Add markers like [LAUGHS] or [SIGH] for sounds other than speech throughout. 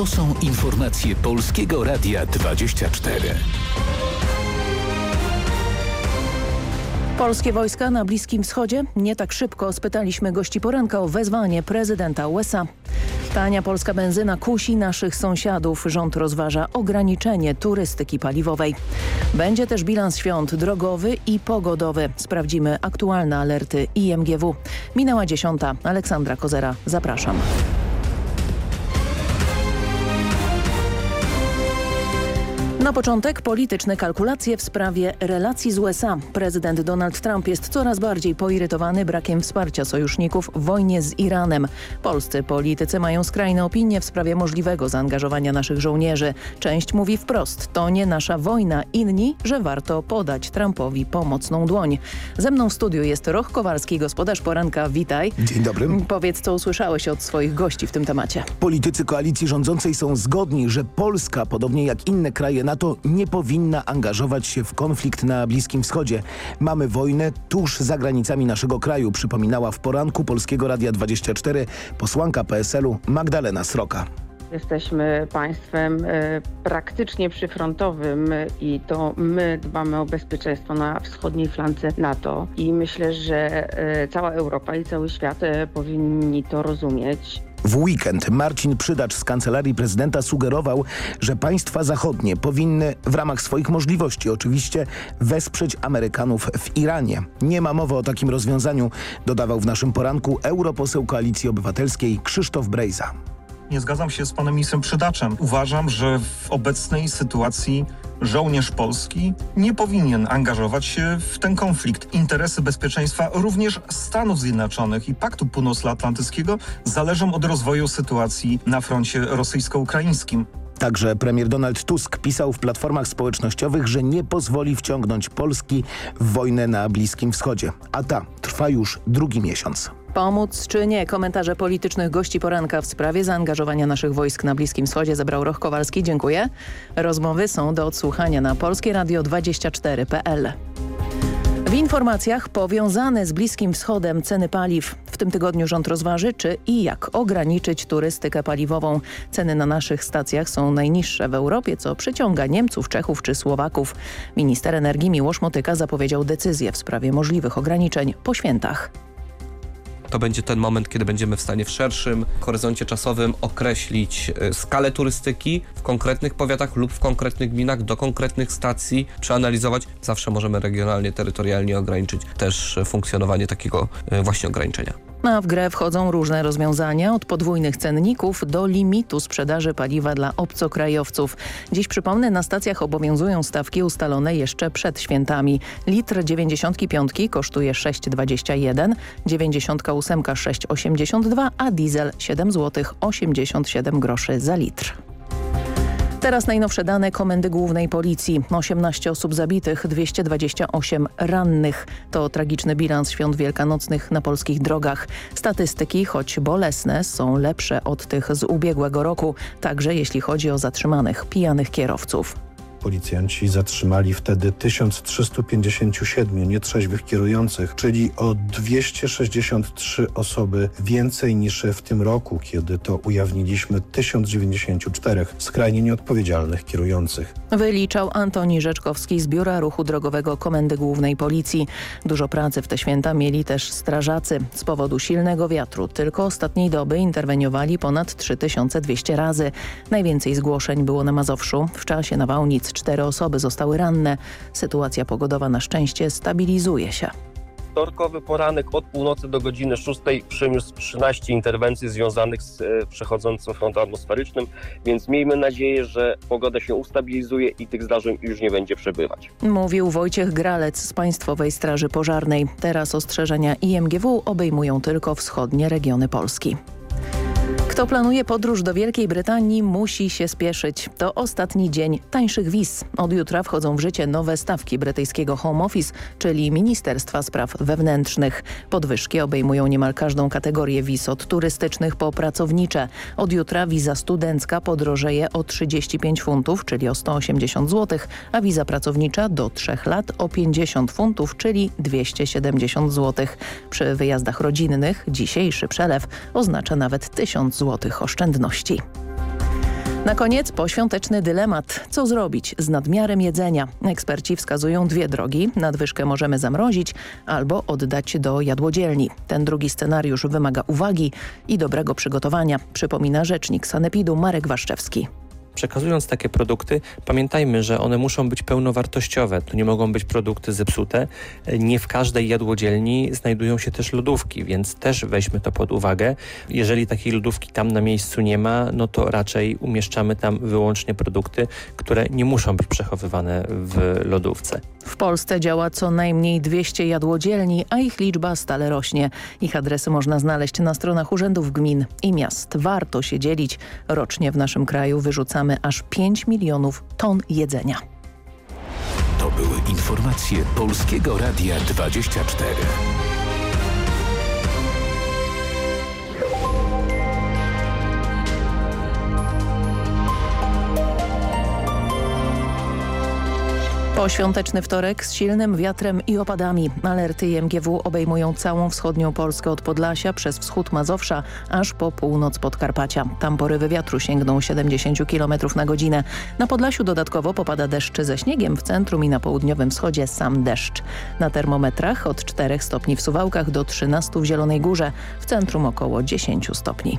To są informacje Polskiego Radia 24. Polskie wojska na Bliskim Wschodzie? Nie tak szybko spytaliśmy gości poranka o wezwanie prezydenta USA. Tania polska benzyna kusi naszych sąsiadów. Rząd rozważa ograniczenie turystyki paliwowej. Będzie też bilans świąt drogowy i pogodowy. Sprawdzimy aktualne alerty IMGW. Minęła dziesiąta. Aleksandra Kozera. Zapraszam. Na początek polityczne kalkulacje w sprawie relacji z USA. Prezydent Donald Trump jest coraz bardziej poirytowany brakiem wsparcia sojuszników w wojnie z Iranem. Polscy politycy mają skrajne opinie w sprawie możliwego zaangażowania naszych żołnierzy. Część mówi wprost, to nie nasza wojna. Inni, że warto podać Trumpowi pomocną dłoń. Ze mną w studiu jest Roch Kowalski, gospodarz poranka. Witaj. Dzień dobry. Powiedz, co usłyszałeś od swoich gości w tym temacie. Politycy koalicji rządzącej są zgodni, że Polska, podobnie jak inne kraje NATO nie powinna angażować się w konflikt na Bliskim Wschodzie. Mamy wojnę tuż za granicami naszego kraju, przypominała w poranku Polskiego Radia 24 posłanka PSL-u Magdalena Sroka. Jesteśmy państwem e, praktycznie przyfrontowym i to my dbamy o bezpieczeństwo na wschodniej flance NATO i myślę, że e, cała Europa i cały świat e, powinni to rozumieć. W weekend Marcin Przydacz z Kancelarii Prezydenta sugerował, że państwa zachodnie powinny w ramach swoich możliwości oczywiście wesprzeć Amerykanów w Iranie. Nie ma mowy o takim rozwiązaniu, dodawał w naszym poranku europoseł Koalicji Obywatelskiej Krzysztof Brejza. Nie zgadzam się z panem ministrem Przydaczem. Uważam, że w obecnej sytuacji żołnierz polski nie powinien angażować się w ten konflikt. Interesy bezpieczeństwa również Stanów Zjednoczonych i Paktu Północnoatlantyckiego zależą od rozwoju sytuacji na froncie rosyjsko-ukraińskim. Także premier Donald Tusk pisał w platformach społecznościowych, że nie pozwoli wciągnąć Polski w wojnę na Bliskim Wschodzie. A ta trwa już drugi miesiąc. Pomóc czy nie? Komentarze politycznych gości poranka w sprawie zaangażowania naszych wojsk na Bliskim Wschodzie zebrał Roch Kowalski. Dziękuję. Rozmowy są do odsłuchania na polskieradio24.pl. W informacjach powiązane z Bliskim Wschodem ceny paliw. W tym tygodniu rząd rozważy, czy i jak ograniczyć turystykę paliwową. Ceny na naszych stacjach są najniższe w Europie, co przyciąga Niemców, Czechów czy Słowaków. Minister energii Miłosz Motyka zapowiedział decyzję w sprawie możliwych ograniczeń po świętach to będzie ten moment, kiedy będziemy w stanie w szerszym horyzoncie czasowym określić y, skalę turystyki w konkretnych powiatach lub w konkretnych gminach do konkretnych stacji, przeanalizować. Zawsze możemy regionalnie, terytorialnie ograniczyć też funkcjonowanie takiego y, właśnie ograniczenia. A w grę wchodzą różne rozwiązania, od podwójnych cenników do limitu sprzedaży paliwa dla obcokrajowców. Dziś przypomnę, na stacjach obowiązują stawki ustalone jeszcze przed świętami. Litr 95 kosztuje 6,21, 98 6,82, a diesel 7 zł 87 groszy za litr. Teraz najnowsze dane Komendy Głównej Policji. 18 osób zabitych, 228 rannych. To tragiczny bilans świąt wielkanocnych na polskich drogach. Statystyki, choć bolesne, są lepsze od tych z ubiegłego roku, także jeśli chodzi o zatrzymanych pijanych kierowców. Policjanci zatrzymali wtedy 1357 nietrzeźwych kierujących, czyli o 263 osoby więcej niż w tym roku, kiedy to ujawniliśmy 1094 skrajnie nieodpowiedzialnych kierujących. Wyliczał Antoni Rzeczkowski z Biura Ruchu Drogowego Komendy Głównej Policji. Dużo pracy w te święta mieli też strażacy. Z powodu silnego wiatru tylko ostatniej doby interweniowali ponad 3200 razy. Najwięcej zgłoszeń było na Mazowszu. W czasie nawałnic cztery osoby zostały ranne. Sytuacja pogodowa na szczęście stabilizuje się. Wtorkowy poranek od północy do godziny 6 przyniósł 13 interwencji związanych z e, przechodzącym frontem atmosferycznym, więc miejmy nadzieję, że pogoda się ustabilizuje i tych zdarzeń już nie będzie przebywać. Mówił Wojciech Gralec z Państwowej Straży Pożarnej. Teraz ostrzeżenia IMGW obejmują tylko wschodnie regiony Polski. Kto planuje podróż do Wielkiej Brytanii musi się spieszyć. To ostatni dzień tańszych wiz. Od jutra wchodzą w życie nowe stawki brytyjskiego Home Office, czyli Ministerstwa Spraw Wewnętrznych. Podwyżki obejmują niemal każdą kategorię wiz, od turystycznych po pracownicze. Od jutra wiza studencka podrożeje o 35 funtów, czyli o 180 zł, a wiza pracownicza do 3 lat o 50 funtów, czyli 270 zł. Przy wyjazdach rodzinnych dzisiejszy przelew oznacza nawet 1000 zł oszczędności. Na koniec poświąteczny dylemat. Co zrobić z nadmiarem jedzenia? Eksperci wskazują dwie drogi. Nadwyżkę możemy zamrozić albo oddać do jadłodzielni. Ten drugi scenariusz wymaga uwagi i dobrego przygotowania, przypomina rzecznik Sanepidu Marek Waszczewski. Przekazując takie produkty, pamiętajmy, że one muszą być pełnowartościowe. To nie mogą być produkty zepsute. Nie w każdej jadłodzielni znajdują się też lodówki, więc też weźmy to pod uwagę. Jeżeli takiej lodówki tam na miejscu nie ma, no to raczej umieszczamy tam wyłącznie produkty, które nie muszą być przechowywane w lodówce. W Polsce działa co najmniej 200 jadłodzielni, a ich liczba stale rośnie. Ich adresy można znaleźć na stronach urzędów gmin i miast. Warto się dzielić. Rocznie w naszym kraju wyrzucamy aż 5 milionów ton jedzenia. To były informacje Polskiego Radia 24. Poświąteczny wtorek z silnym wiatrem i opadami. Alerty IMGW obejmują całą wschodnią Polskę od Podlasia przez wschód Mazowsza aż po północ Podkarpacia. Tam porywy wiatru sięgną 70 km na godzinę. Na Podlasiu dodatkowo popada deszcz ze śniegiem, w centrum i na południowym wschodzie sam deszcz. Na termometrach od 4 stopni w Suwałkach do 13 w Zielonej Górze, w centrum około 10 stopni.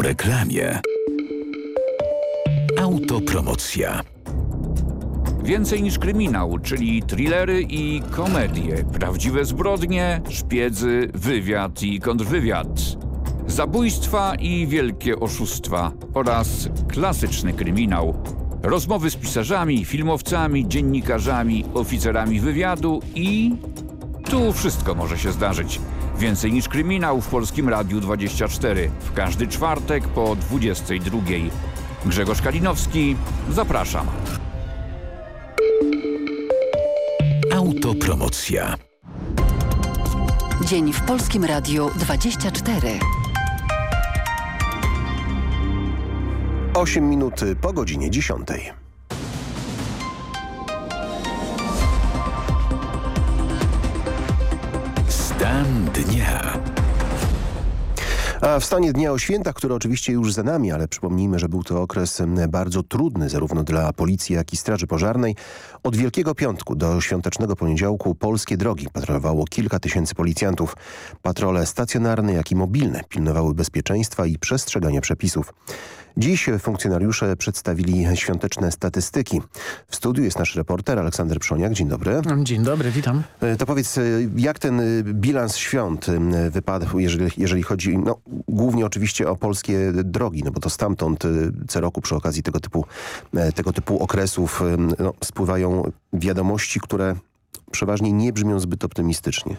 Po reklamie. Autopromocja. Więcej niż kryminał, czyli thrillery i komedie, prawdziwe zbrodnie, szpiedzy, wywiad i kontrwywiad. Zabójstwa i wielkie oszustwa oraz klasyczny kryminał. Rozmowy z pisarzami, filmowcami, dziennikarzami, oficerami wywiadu i... Tu wszystko może się zdarzyć. Więcej niż kryminał w Polskim Radiu 24. W każdy czwartek po 22. Grzegorz Kalinowski, zapraszam. Autopromocja. Dzień w Polskim Radiu 24. 8 minut po godzinie 10. Stan dnia. A w stanie dnia o świętach, które oczywiście już za nami, ale przypomnijmy, że był to okres bardzo trudny zarówno dla policji, jak i straży pożarnej. Od Wielkiego Piątku do świątecznego poniedziałku polskie drogi patrolowało kilka tysięcy policjantów. Patrole stacjonarne, jak i mobilne pilnowały bezpieczeństwa i przestrzegania przepisów. Dziś funkcjonariusze przedstawili świąteczne statystyki. W studiu jest nasz reporter Aleksander Przoniak. Dzień dobry. Dzień dobry, witam. To powiedz, jak ten bilans świąt wypadł, jeżeli, jeżeli chodzi no, głównie oczywiście o polskie drogi, no bo to stamtąd co roku przy okazji tego typu, tego typu okresów no, spływają wiadomości, które przeważnie nie brzmią zbyt optymistycznie.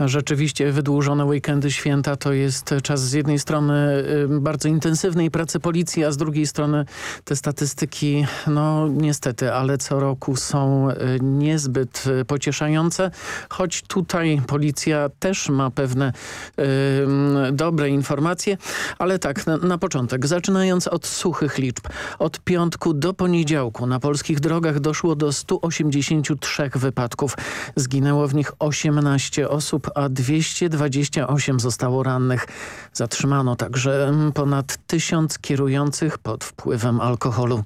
Rzeczywiście wydłużone weekendy święta to jest czas z jednej strony bardzo intensywnej pracy policji, a z drugiej strony te statystyki, no niestety, ale co roku są niezbyt pocieszające, choć tutaj policja też ma pewne y, dobre informacje, ale tak, na, na początek, zaczynając od suchych liczb. Od piątku do poniedziałku na polskich drogach doszło do 183 wypadków. Zginęło w nich 18 osób, a 228 zostało rannych. Zatrzymano także ponad tysiąc kierujących pod wpływem alkoholu.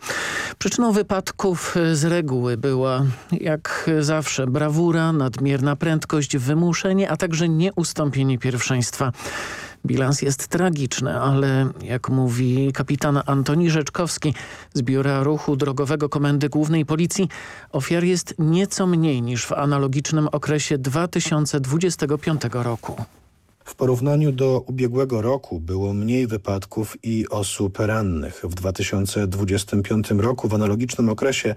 Przyczyną wypadków z reguły była jak zawsze brawura, nadmierna prędkość, wymuszenie, a także nieustąpienie pierwszeństwa. Bilans jest tragiczny, ale jak mówi kapitan Antoni Rzeczkowski z Biura Ruchu Drogowego Komendy Głównej Policji, ofiar jest nieco mniej niż w analogicznym okresie 2025 roku. W porównaniu do ubiegłego roku było mniej wypadków i osób rannych. W 2025 roku w analogicznym okresie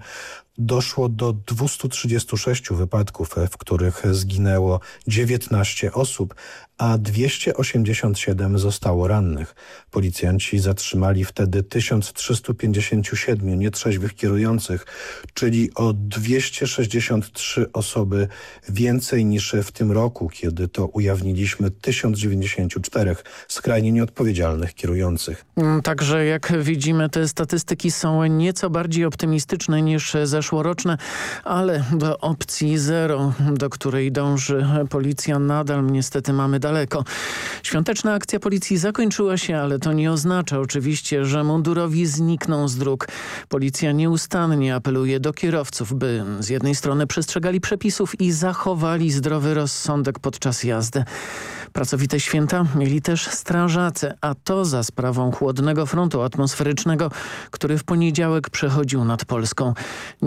doszło do 236 wypadków, w których zginęło 19 osób, a 287 zostało rannych. Policjanci zatrzymali wtedy 1357 nietrzeźwych kierujących, czyli o 263 osoby więcej niż w tym roku, kiedy to ujawniliśmy 1094 skrajnie nieodpowiedzialnych kierujących. Także jak widzimy te statystyki są nieco bardziej optymistyczne niż zeszłoroczne, ale do opcji zero, do której dąży policja nadal niestety mamy daleko. Świąteczna akcja policji zakończyła się, ale to nie oznacza oczywiście, że mundurowi znikną z dróg. Policja nieustannie apeluje do kierowców, by z jednej strony przestrzegali przepisów i zachowali zdrowy rozsądek podczas jazdy. Pracowite święta mieli też strażacy, a to za sprawą chłodnego frontu atmosferycznego, który w poniedziałek przechodził nad Polską.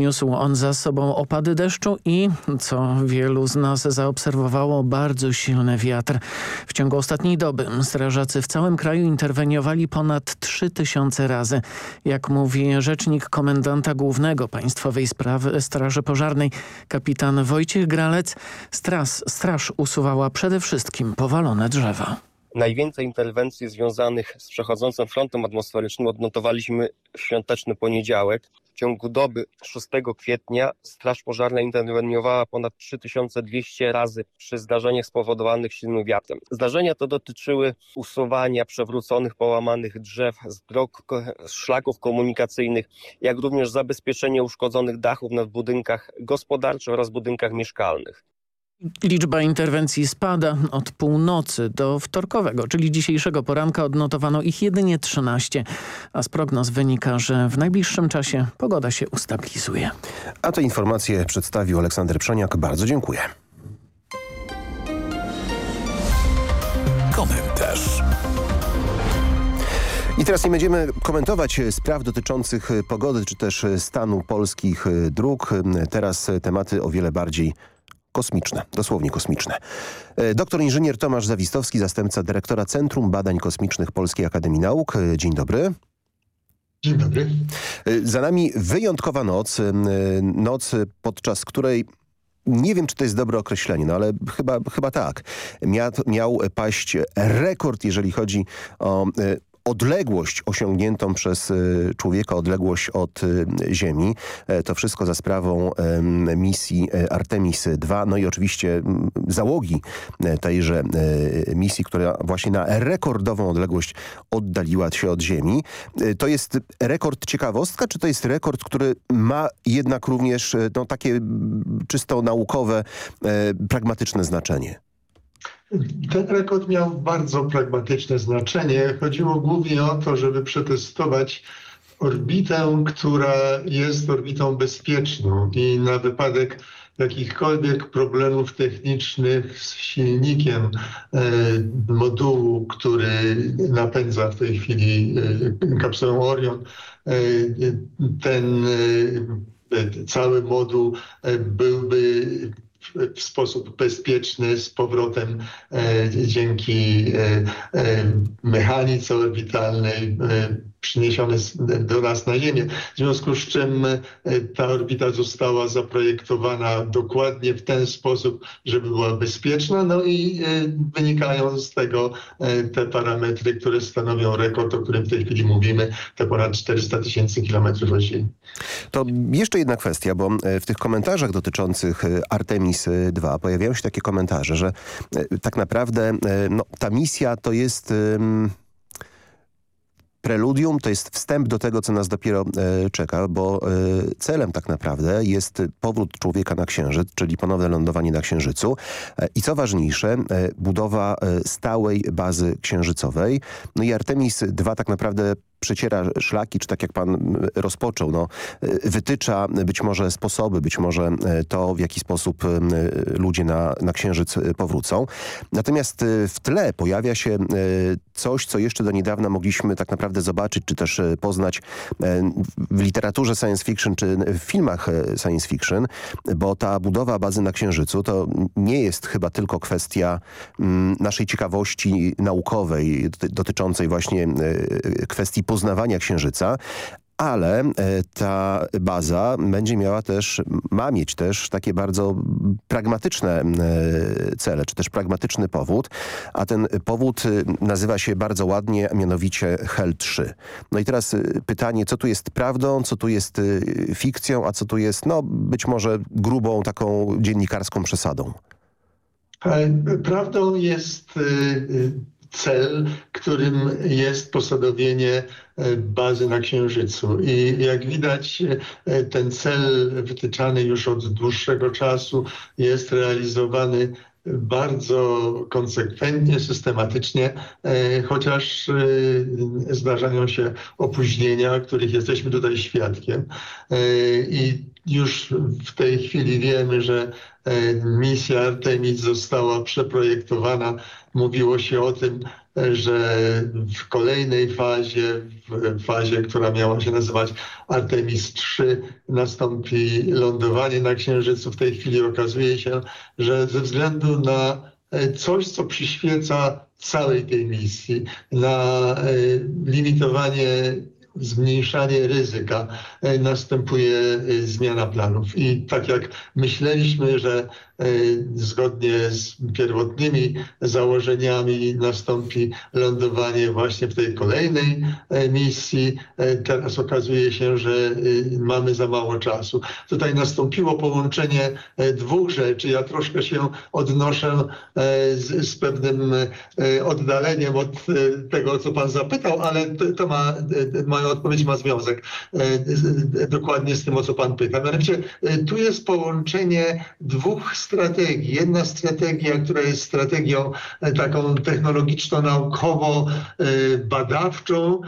Niósł on za sobą opady deszczu i, co wielu z nas zaobserwowało, bardzo silny wiatr. W ciągu ostatniej doby strażacy w całym kraju interweniowali ponad 3000 razy. Jak mówi rzecznik komendanta głównego Państwowej Sprawy Straży Pożarnej, kapitan Wojciech Gralec, straż, straż usuwała przede wszystkim powalone drzewa. Najwięcej interwencji związanych z przechodzącym frontem atmosferycznym odnotowaliśmy w świąteczny poniedziałek. W ciągu doby 6 kwietnia Straż Pożarna interweniowała ponad 3200 razy przy zdarzeniach spowodowanych silnym wiatrem. Zdarzenia to dotyczyły usuwania przewróconych, połamanych drzew z dróg, z szlaków komunikacyjnych, jak również zabezpieczenie uszkodzonych dachów na budynkach gospodarczych oraz budynkach mieszkalnych. Liczba interwencji spada od północy do wtorkowego, czyli dzisiejszego poranka odnotowano ich jedynie 13, a z prognoz wynika, że w najbliższym czasie pogoda się ustabilizuje. A te informacje przedstawił Aleksander Przoniak. Bardzo dziękuję. Komentarz. I teraz nie będziemy komentować spraw dotyczących pogody czy też stanu polskich dróg. Teraz tematy o wiele bardziej kosmiczne, dosłownie kosmiczne. Doktor inżynier Tomasz Zawistowski, zastępca dyrektora Centrum Badań Kosmicznych Polskiej Akademii Nauk. Dzień dobry. Dzień dobry. Za nami wyjątkowa noc, noc podczas której nie wiem, czy to jest dobre określenie, no ale chyba, chyba tak. Miał, miał paść rekord, jeżeli chodzi o odległość osiągniętą przez człowieka, odległość od Ziemi. To wszystko za sprawą misji Artemis II, no i oczywiście załogi tejże misji, która właśnie na rekordową odległość oddaliła się od Ziemi. To jest rekord ciekawostka, czy to jest rekord, który ma jednak również no, takie czysto naukowe, pragmatyczne znaczenie? Ten rekord miał bardzo pragmatyczne znaczenie. Chodziło głównie o to, żeby przetestować orbitę, która jest orbitą bezpieczną i na wypadek jakichkolwiek problemów technicznych z silnikiem e, modułu, który napędza w tej chwili e, kapsułę Orion, e, ten cały moduł byłby w sposób bezpieczny z powrotem e, dzięki e, e, mechanice orbitalnej przyniesione do nas na Ziemię. W związku z czym ta orbita została zaprojektowana dokładnie w ten sposób, żeby była bezpieczna, no i wynikają z tego te parametry, które stanowią rekord, o którym w tej chwili mówimy, te ponad 400 tysięcy kilometrów od Ziemi. To jeszcze jedna kwestia, bo w tych komentarzach dotyczących Artemis II pojawiają się takie komentarze, że tak naprawdę no, ta misja to jest preludium, to jest wstęp do tego, co nas dopiero e, czeka, bo e, celem tak naprawdę jest powrót człowieka na Księżyc, czyli ponowne lądowanie na Księżycu e, i co ważniejsze, e, budowa e, stałej bazy księżycowej. No i Artemis II tak naprawdę przeciera szlaki, czy tak jak pan rozpoczął, no, wytycza być może sposoby, być może to, w jaki sposób ludzie na, na Księżyc powrócą. Natomiast w tle pojawia się coś, co jeszcze do niedawna mogliśmy tak naprawdę zobaczyć, czy też poznać w literaturze science fiction, czy w filmach science fiction, bo ta budowa bazy na Księżycu to nie jest chyba tylko kwestia naszej ciekawości naukowej dotyczącej właśnie kwestii poznawania Księżyca, ale ta baza będzie miała też, ma mieć też takie bardzo pragmatyczne cele, czy też pragmatyczny powód, a ten powód nazywa się bardzo ładnie, mianowicie HEL 3. No i teraz pytanie, co tu jest prawdą, co tu jest fikcją, a co tu jest, no być może grubą taką dziennikarską przesadą. Prawdą jest cel, którym jest posadowienie bazy na Księżycu. I jak widać ten cel wytyczany już od dłuższego czasu jest realizowany bardzo konsekwentnie, systematycznie, chociaż zdarzają się opóźnienia, których jesteśmy tutaj świadkiem. I już w tej chwili wiemy, że misja Artemis została przeprojektowana. Mówiło się o tym, że w kolejnej fazie, w fazie, która miała się nazywać Artemis 3, nastąpi lądowanie na Księżycu. W tej chwili okazuje się, że ze względu na coś, co przyświeca całej tej misji, na limitowanie zmniejszanie ryzyka, następuje zmiana planów. I tak jak myśleliśmy, że zgodnie z pierwotnymi założeniami nastąpi lądowanie właśnie w tej kolejnej misji. Teraz okazuje się, że mamy za mało czasu. Tutaj nastąpiło połączenie dwóch rzeczy. Ja troszkę się odnoszę z, z pewnym oddaleniem od tego, co pan zapytał, ale to, to ma, moja odpowiedź ma związek dokładnie z tym, o co pan pyta. Mianowicie tu jest połączenie dwóch strategii. Jedna strategia, która jest strategią taką technologiczno-naukowo-badawczą,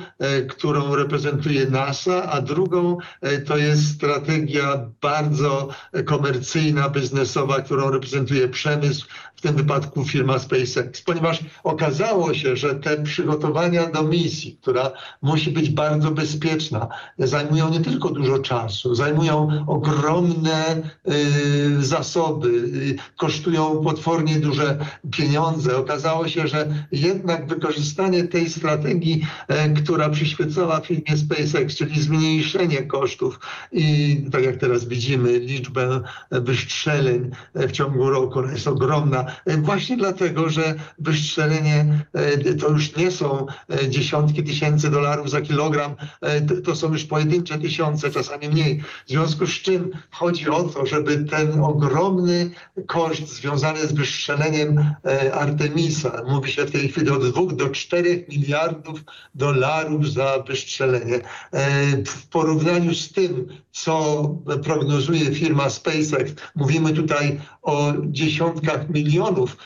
którą reprezentuje NASA, a drugą to jest strategia bardzo komercyjna, biznesowa, którą reprezentuje przemysł, w tym wypadku firma SpaceX, ponieważ okazało się, że te przygotowania do misji, która musi być bardzo bezpieczna, zajmują nie tylko dużo czasu, zajmują ogromne y, zasoby, y, kosztują potwornie duże pieniądze. Okazało się, że jednak wykorzystanie tej strategii, y, która przyświecała firmie SpaceX, czyli zmniejszenie kosztów i tak jak teraz widzimy, liczbę wystrzeleń w ciągu roku jest ogromna, właśnie dlatego, że wystrzelenie to już nie są dziesiątki tysięcy dolarów za kilogram, to są już pojedyncze tysiące, czasami mniej. W związku z czym chodzi o to, żeby ten ogromny koszt związany z wystrzeleniem Artemisa, mówi się w tej chwili od 2 do 4 miliardów dolarów za wystrzelenie. W porównaniu z tym, co prognozuje firma SpaceX, mówimy tutaj o dziesiątkach milionów,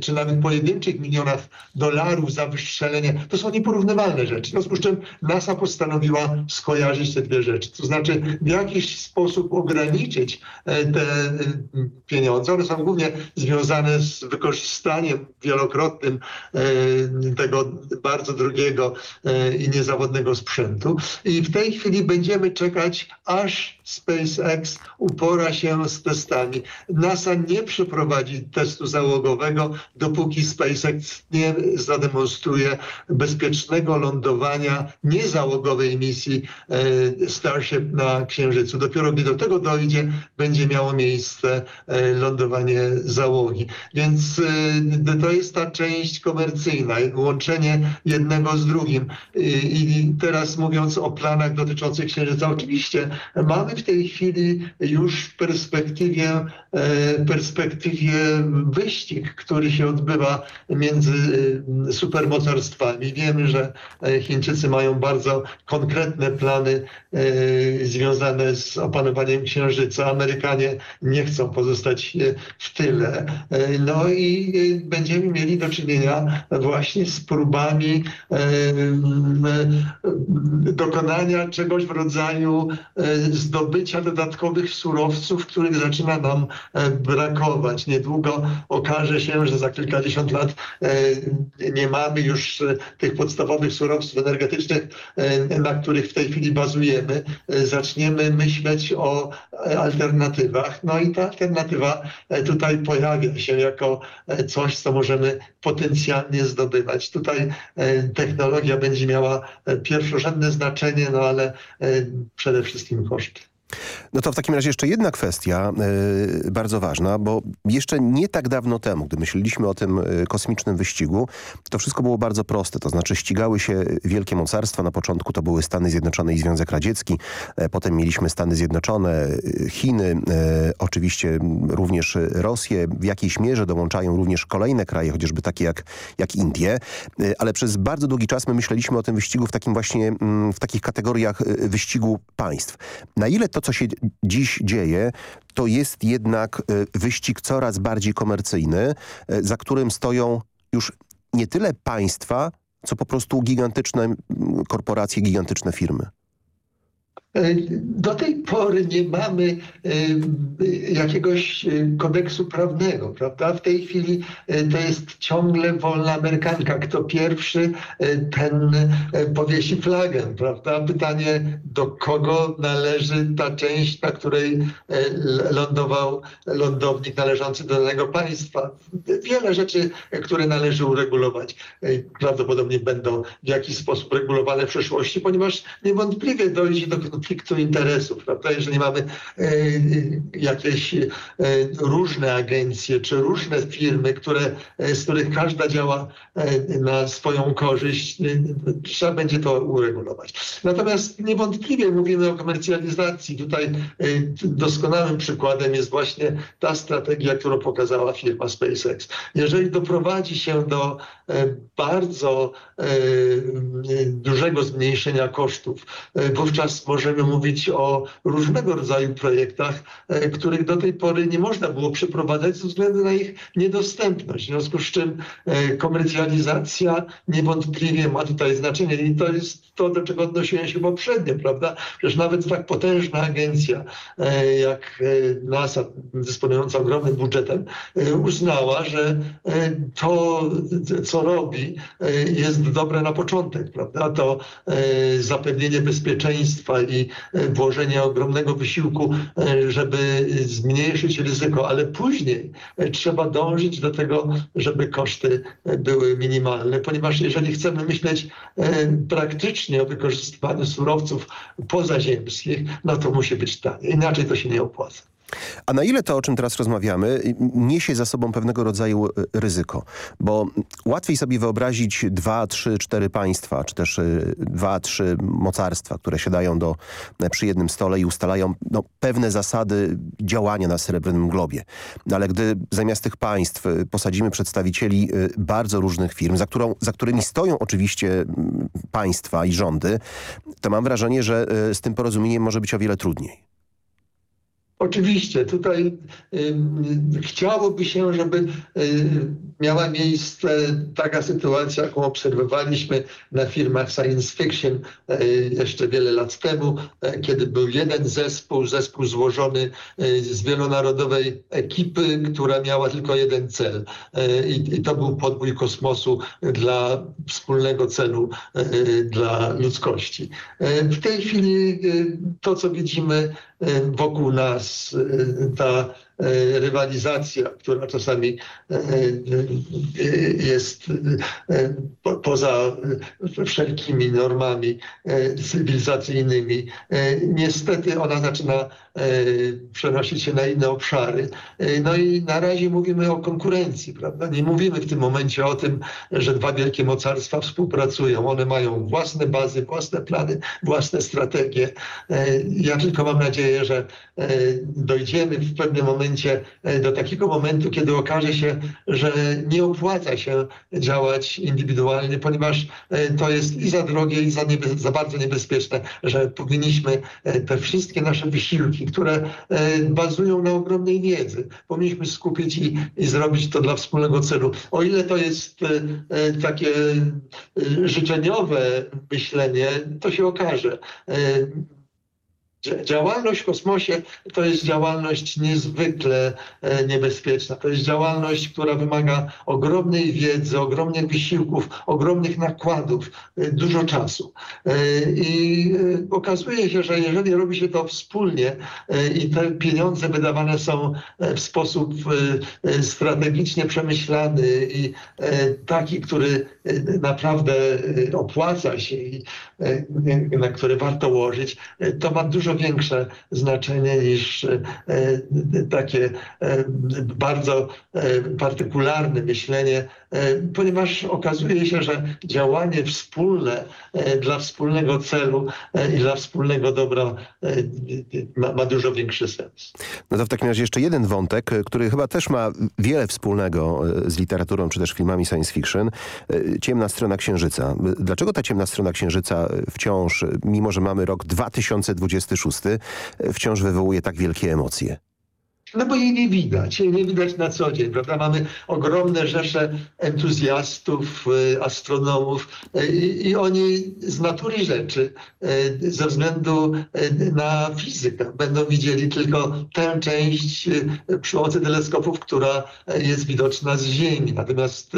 czy nawet pojedynczych milionach dolarów za wystrzelenie. To są nieporównywalne rzeczy. W związku z czym NASA postanowiła skojarzyć te dwie rzeczy. To znaczy w jakiś sposób ograniczyć te pieniądze. One są głównie związane z wykorzystaniem wielokrotnym tego bardzo drogiego i niezawodnego sprzętu. I w tej chwili będziemy czekać, aż SpaceX upora się z testami. NASA nie przeprowadzi testu załogowego, dopóki SpaceX nie zademonstruje bezpiecznego lądowania niezałogowej misji Starship na Księżycu. Dopiero gdy do tego dojdzie, będzie miało miejsce lądowanie załogi. Więc to jest ta część komercyjna, łączenie jednego z drugim. I teraz mówiąc o planach dotyczących Księżyca, oczywiście mamy w tej chwili już w perspektywie, perspektywie wyścig, który się odbywa między supermocarstwami. Wiemy, że Chińczycy mają bardzo konkretne plany związane z opanowaniem Księżyca. Amerykanie nie chcą pozostać w tyle. No i będziemy mieli do czynienia właśnie z próbami dokonania czegoś w rodzaju zdobycia dodatkowych surowców, których zaczyna nam brakować. Niedługo okaże się, że za kilkadziesiąt lat nie mamy już tych podstawowych surowców energetycznych, na których w tej chwili bazujemy. Zaczniemy myśleć o alternatywach. No i ta alternatywa tutaj pojawia się jako coś, co możemy potencjalnie zdobywać. Tutaj technologia będzie miała pierwszorzędne znaczenie, no ale przede wszystkim koszty. No to w takim razie jeszcze jedna kwestia yy, bardzo ważna, bo jeszcze nie tak dawno temu, gdy myśleliśmy o tym yy, kosmicznym wyścigu, to wszystko było bardzo proste. To znaczy ścigały się wielkie mocarstwa. Na początku to były Stany Zjednoczone i Związek Radziecki. Yy, potem mieliśmy Stany Zjednoczone, Chiny, oczywiście również Rosję. W jakiejś mierze dołączają również kolejne kraje, chociażby takie jak, jak Indie. ale przez bardzo długi czas my myśleliśmy o tym wyścigu w takim właśnie, mm, w takich kategoriach wyścigu państw. Na ile to, co się dziś dzieje, to jest jednak e, wyścig coraz bardziej komercyjny, e, za którym stoją już nie tyle państwa, co po prostu gigantyczne korporacje, gigantyczne firmy. E, do tej pory nie mamy e, jakiegoś e, kodeksu prawnego, prawda? W tej chwili to jest ciągle wolna amerykanka. Kto pierwszy, ten powiesi flagę, prawda? Pytanie, do kogo należy ta część, na której lądował lądownik należący do danego państwa. Wiele rzeczy, które należy uregulować, prawdopodobnie będą w jakiś sposób regulowane w przyszłości, ponieważ niewątpliwie dojdzie do konfliktu interesów, prawda? Jeżeli mamy e, jakieś e, różne agencje czy różne firmy, które, e, z których każda działa na swoją korzyść, trzeba będzie to uregulować. Natomiast niewątpliwie mówimy o komercjalizacji. Tutaj doskonałym przykładem jest właśnie ta strategia, którą pokazała firma SpaceX. Jeżeli doprowadzi się do bardzo dużego zmniejszenia kosztów, wówczas możemy możemy mówić o różnego rodzaju projektach, e, których do tej pory nie można było przeprowadzać ze względu na ich niedostępność. W związku z czym e, komercjalizacja niewątpliwie ma tutaj znaczenie i to jest to, do czego odnosiłem się poprzednio, prawda? Przecież nawet tak potężna agencja e, jak NASA, dysponująca ogromnym budżetem, uznała, że to, co robi, jest dobre na początek, prawda? To zapewnienie bezpieczeństwa i E, włożenie ogromnego wysiłku, e, żeby zmniejszyć ryzyko, ale później e, trzeba dążyć do tego, żeby koszty były minimalne, ponieważ jeżeli chcemy myśleć praktycznie o wykorzystywaniu surowców pozaziemskich, no to musi być tanie. Inaczej to się nie opłaca. A na ile to, o czym teraz rozmawiamy, niesie za sobą pewnego rodzaju e, ryzyko? Bo łatwiej sobie wyobrazić dwa, trzy, cztery państwa, czy też e, dwa, trzy mocarstwa, które siadają do, e, przy jednym stole i ustalają no, pewne zasady działania na Srebrnym Globie. No, ale gdy zamiast tych państw posadzimy przedstawicieli bardzo różnych firm, za, którą, za którymi stoją oczywiście państwa i rządy, to mam wrażenie, że z tym porozumieniem może być o wiele trudniej. Oczywiście, tutaj y, chciałoby się, żeby y, miała miejsce taka sytuacja, jaką obserwowaliśmy na filmach science fiction y, jeszcze wiele lat temu, kiedy był jeden zespół, zespół złożony z wielonarodowej ekipy, która miała tylko jeden cel. I, i to był podbój kosmosu dla wspólnego celu dla ludzkości. W tej chwili to, co widzimy wokół nas, ta rywalizacja, która czasami jest poza wszelkimi normami cywilizacyjnymi. Niestety ona zaczyna przenosić się na inne obszary. No i na razie mówimy o konkurencji, prawda? Nie mówimy w tym momencie o tym, że dwa wielkie mocarstwa współpracują. One mają własne bazy, własne plany, własne strategie. Ja tylko mam nadzieję, że dojdziemy w pewnym momencie do takiego momentu, kiedy okaże się, że nie opłaca się działać indywidualnie, ponieważ to jest i za drogie, i za, za bardzo niebezpieczne, że powinniśmy te wszystkie nasze wysiłki, które bazują na ogromnej wiedzy, powinniśmy skupić i, i zrobić to dla wspólnego celu. O ile to jest takie życzeniowe myślenie, to się okaże. Działalność w kosmosie to jest działalność niezwykle e, niebezpieczna. To jest działalność, która wymaga ogromnej wiedzy, ogromnych wysiłków, ogromnych nakładów, e, dużo czasu. E, I okazuje się, że jeżeli robi się to wspólnie i te pieniądze wydawane są w sposób strategicznie przemyślany i taki, który naprawdę opłaca się i na który warto łożyć, to ma dużo większe znaczenie niż e, takie e, bardzo e, partykularne myślenie, ponieważ okazuje się, że działanie wspólne dla wspólnego celu i dla wspólnego dobra ma, ma dużo większy sens. No to w takim razie jeszcze jeden wątek, który chyba też ma wiele wspólnego z literaturą czy też filmami science fiction. Ciemna strona Księżyca. Dlaczego ta ciemna strona Księżyca wciąż, mimo że mamy rok 2026, wciąż wywołuje tak wielkie emocje? No bo jej nie widać, jej nie widać na co dzień, prawda? Mamy ogromne rzesze entuzjastów, y, astronomów y, i, oni z natury rzeczy, y, ze względu na fizykę, będą widzieli tylko tę część przy pomocy teleskopów, która jest widoczna z Ziemi. Natomiast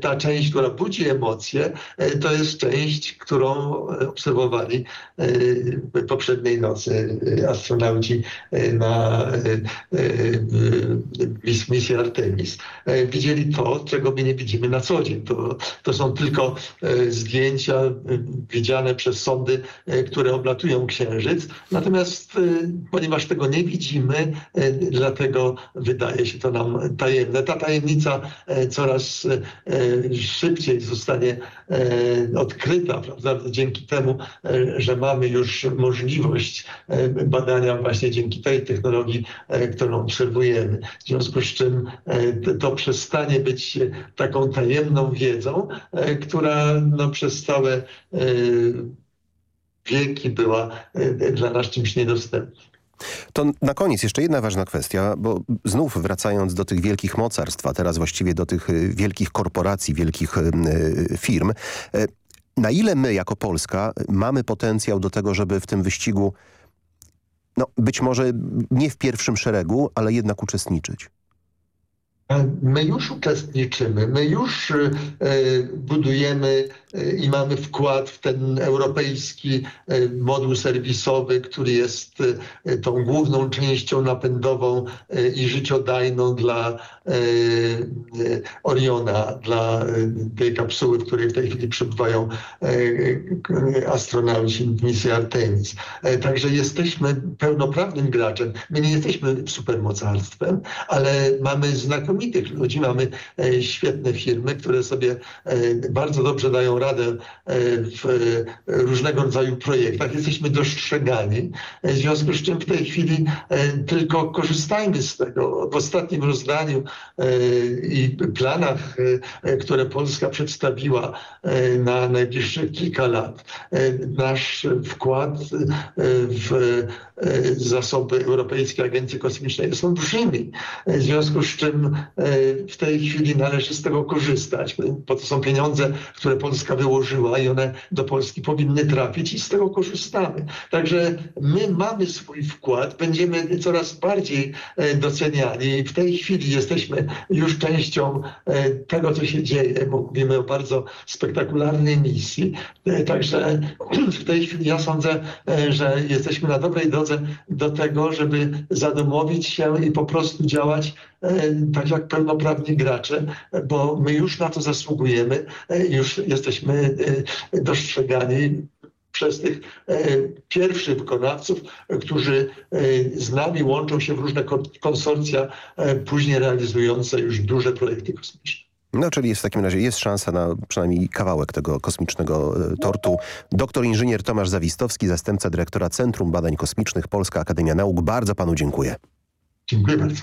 ta część, która budzi emocje, to jest część, którą obserwowali poprzedniej nocy astronauci na misję Artemis. Widzieli to, czego my nie widzimy na co dzień. To, to są tylko zdjęcia widziane przez sondy, które oblatują Księżyc. Natomiast ponieważ tego nie widzimy, dlatego wydaje się to nam tajemne. Ta tajemnica coraz szybciej zostanie odkryta, prawda? Dzięki temu, że mamy już możliwość badania właśnie dzięki tej technologii, którą obserwujemy. W związku z czym e, to przestanie być taką tajemną wiedzą, e, która no, przez całe e, wieki była dla nas czymś niedostępnym. To na koniec jeszcze jedna ważna kwestia, bo znów wracając do tych wielkich mocarstw, a teraz właściwie do tych wielkich korporacji, wielkich firm, na ile my jako Polska mamy potencjał do tego, żeby w tym wyścigu no, być może nie w pierwszym szeregu, ale jednak uczestniczyć? My już uczestniczymy, my już e, budujemy e, i mamy wkład w ten europejski e, moduł serwisowy, który jest tą główną częścią napędową i życiodajną dla Oriona, dla tej kapsuły, w której w tej chwili przebywają astronauci misji Artemis. Także jesteśmy pełnoprawnym graczem. My nie jesteśmy supermocarstwem, ale mamy znakomite znakomitych ludzi, mamy e, świetne firmy, które sobie e, bardzo dobrze dają radę e, w różnego rodzaju projektach. Jesteśmy dostrzegani, w związku z czym w tej chwili tylko korzystajmy z tego. W ostatnim rozdaniu i planach, które Polska przedstawiła na najbliższe kilka lat, nasz wkład w zasoby Europejskiej Agencji Kosmicznej jest olbrzymi. W związku z czym w tej chwili należy z tego korzystać, bo to są pieniądze, które Polska wyłożyła i one do Polski powinny trafić i z tego korzystamy. Także my mamy swój wkład, będziemy coraz bardziej doceniani. W tej chwili jesteśmy już częścią tego, co się dzieje, bo mówimy o bardzo spektakularnej misji. Także [CLEARS THROAT] w tej chwili ja sądzę, że jesteśmy na dobrej drodze do tego, żeby zadomowić się i po prostu działać tak jak pełnoprawni gracze, bo my już na to zasługujemy, już jesteśmy dostrzegani przez tych pierwszych wykonawców, którzy z nami łączą się w różne konsorcja, później realizujące już duże projekty kosmiczne. No, czyli jest w takim razie jest szansa na przynajmniej kawałek tego kosmicznego tortu. Doktor inżynier Tomasz Zawistowski, zastępca dyrektora Centrum Badań Kosmicznych Polska Akademia Nauk. Bardzo panu dziękuję. Dziękuję bardzo.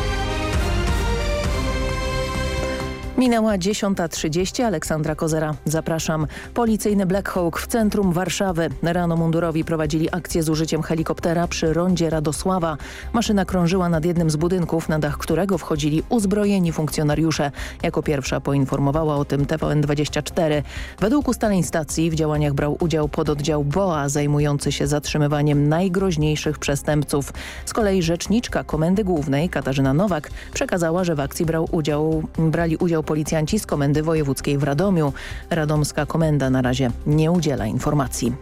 Minęła 10.30. Aleksandra Kozera. Zapraszam. Policyjny Black Hawk w centrum Warszawy. Rano mundurowi prowadzili akcję z użyciem helikoptera przy rondzie Radosława. Maszyna krążyła nad jednym z budynków, na dach którego wchodzili uzbrojeni funkcjonariusze. Jako pierwsza poinformowała o tym TVN24. Według ustaleń stacji w działaniach brał udział pododdział BOA zajmujący się zatrzymywaniem najgroźniejszych przestępców. Z kolei rzeczniczka Komendy Głównej Katarzyna Nowak przekazała, że w akcji brał udział, brali udział policjanci z Komendy Wojewódzkiej w Radomiu. Radomska komenda na razie nie udziela informacji.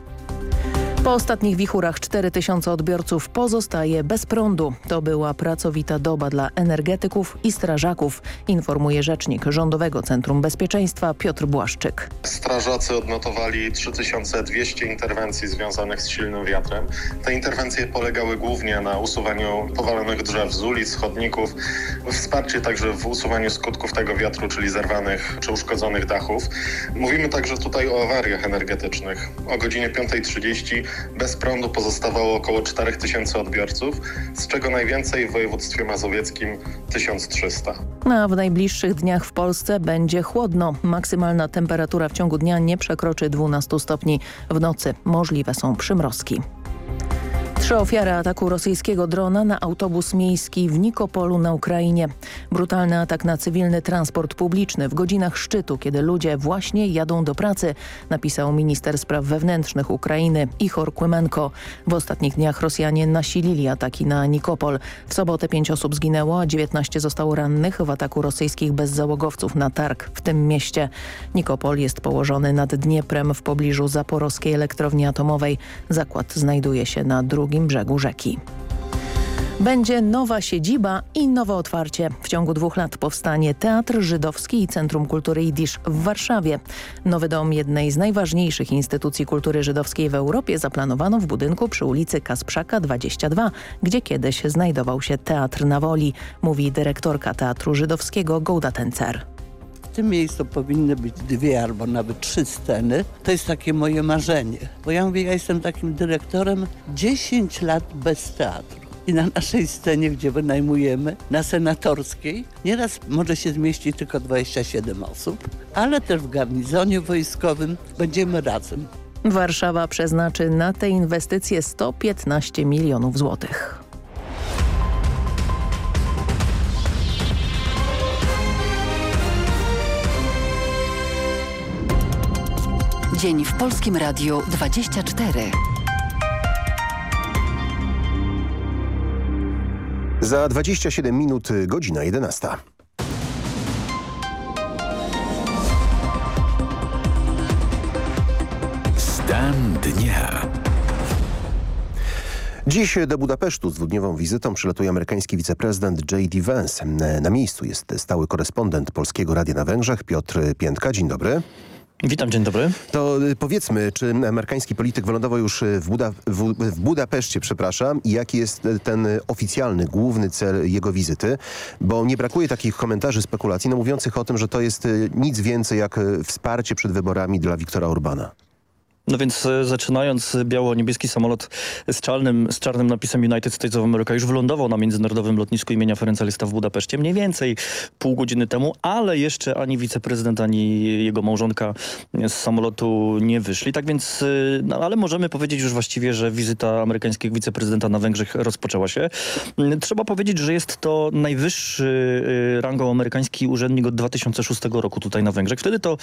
Po ostatnich wichurach 4000 odbiorców pozostaje bez prądu. To była pracowita doba dla energetyków i strażaków, informuje rzecznik Rządowego Centrum Bezpieczeństwa Piotr Błaszczyk. Strażacy odnotowali 3200 interwencji związanych z silnym wiatrem. Te interwencje polegały głównie na usuwaniu powalonych drzew z ulic, chodników, wsparcie także w usuwaniu skutków tego wiatru, czyli zerwanych czy uszkodzonych dachów. Mówimy także tutaj o awariach energetycznych. O godzinie 5.30 bez prądu pozostawało około 4000 odbiorców, z czego najwięcej w województwie mazowieckim 1300. A w najbliższych dniach w Polsce będzie chłodno. Maksymalna temperatura w ciągu dnia nie przekroczy 12 stopni. W nocy możliwe są przymrozki. Trzy ofiary ataku rosyjskiego drona na autobus miejski w Nikopolu na Ukrainie. Brutalny atak na cywilny transport publiczny w godzinach szczytu, kiedy ludzie właśnie jadą do pracy, napisał minister spraw wewnętrznych Ukrainy Ichor Kłymenko. W ostatnich dniach Rosjanie nasilili ataki na Nikopol. W sobotę pięć osób zginęło, a 19 zostało rannych w ataku rosyjskich bezzałogowców na targ w tym mieście. Nikopol jest położony nad Dnieprem w pobliżu zaporowskiej elektrowni atomowej. Zakład znajduje się na drugim brzegu rzeki. Będzie nowa siedziba i nowe otwarcie. W ciągu dwóch lat powstanie Teatr Żydowski i Centrum Kultury Jidysz w Warszawie. Nowy dom jednej z najważniejszych instytucji kultury żydowskiej w Europie zaplanowano w budynku przy ulicy Kasprzaka 22, gdzie kiedyś znajdował się Teatr na Woli, mówi dyrektorka Teatru Żydowskiego Gołda Tencer. W tym miejscu powinny być dwie albo nawet trzy sceny. To jest takie moje marzenie. Bo ja mówię, ja jestem takim dyrektorem 10 lat bez teatru. I na naszej scenie, gdzie wynajmujemy, na Senatorskiej, nieraz może się zmieścić tylko 27 osób, ale też w garnizonie wojskowym będziemy razem. Warszawa przeznaczy na te inwestycje 115 milionów złotych. Dzień w Polskim Radiu 24. Za 27 minut godzina 11. Stan dnia. Dziś do Budapesztu z dwudniową wizytą przylatuje amerykański wiceprezydent J.D. Vance. Na miejscu jest stały korespondent Polskiego Radia na Węgrzech Piotr Piętka. Dzień dobry. Witam, dzień dobry. To y, powiedzmy, czy amerykański polityk wylądował już y, w, Buda, w, w Budapeszcie, przepraszam, i jaki jest y, ten oficjalny, główny cel jego wizyty? Bo nie brakuje takich komentarzy, spekulacji, no mówiących o tym, że to jest nic więcej jak wsparcie przed wyborami dla Viktora Orbana. No więc e, zaczynając biało-niebieski samolot z czarnym, z czarnym napisem United States of America już wylądował na międzynarodowym lotnisku imienia Ferenca Lista w Budapeszcie mniej więcej pół godziny temu, ale jeszcze ani wiceprezydent, ani jego małżonka z samolotu nie wyszli. Tak więc, e, no, ale możemy powiedzieć już właściwie, że wizyta amerykańskiego wiceprezydenta na Węgrzech rozpoczęła się. Mm, trzeba powiedzieć, że jest to najwyższy e, rangą amerykański urzędnik od 2006 roku tutaj na Węgrzech. Wtedy to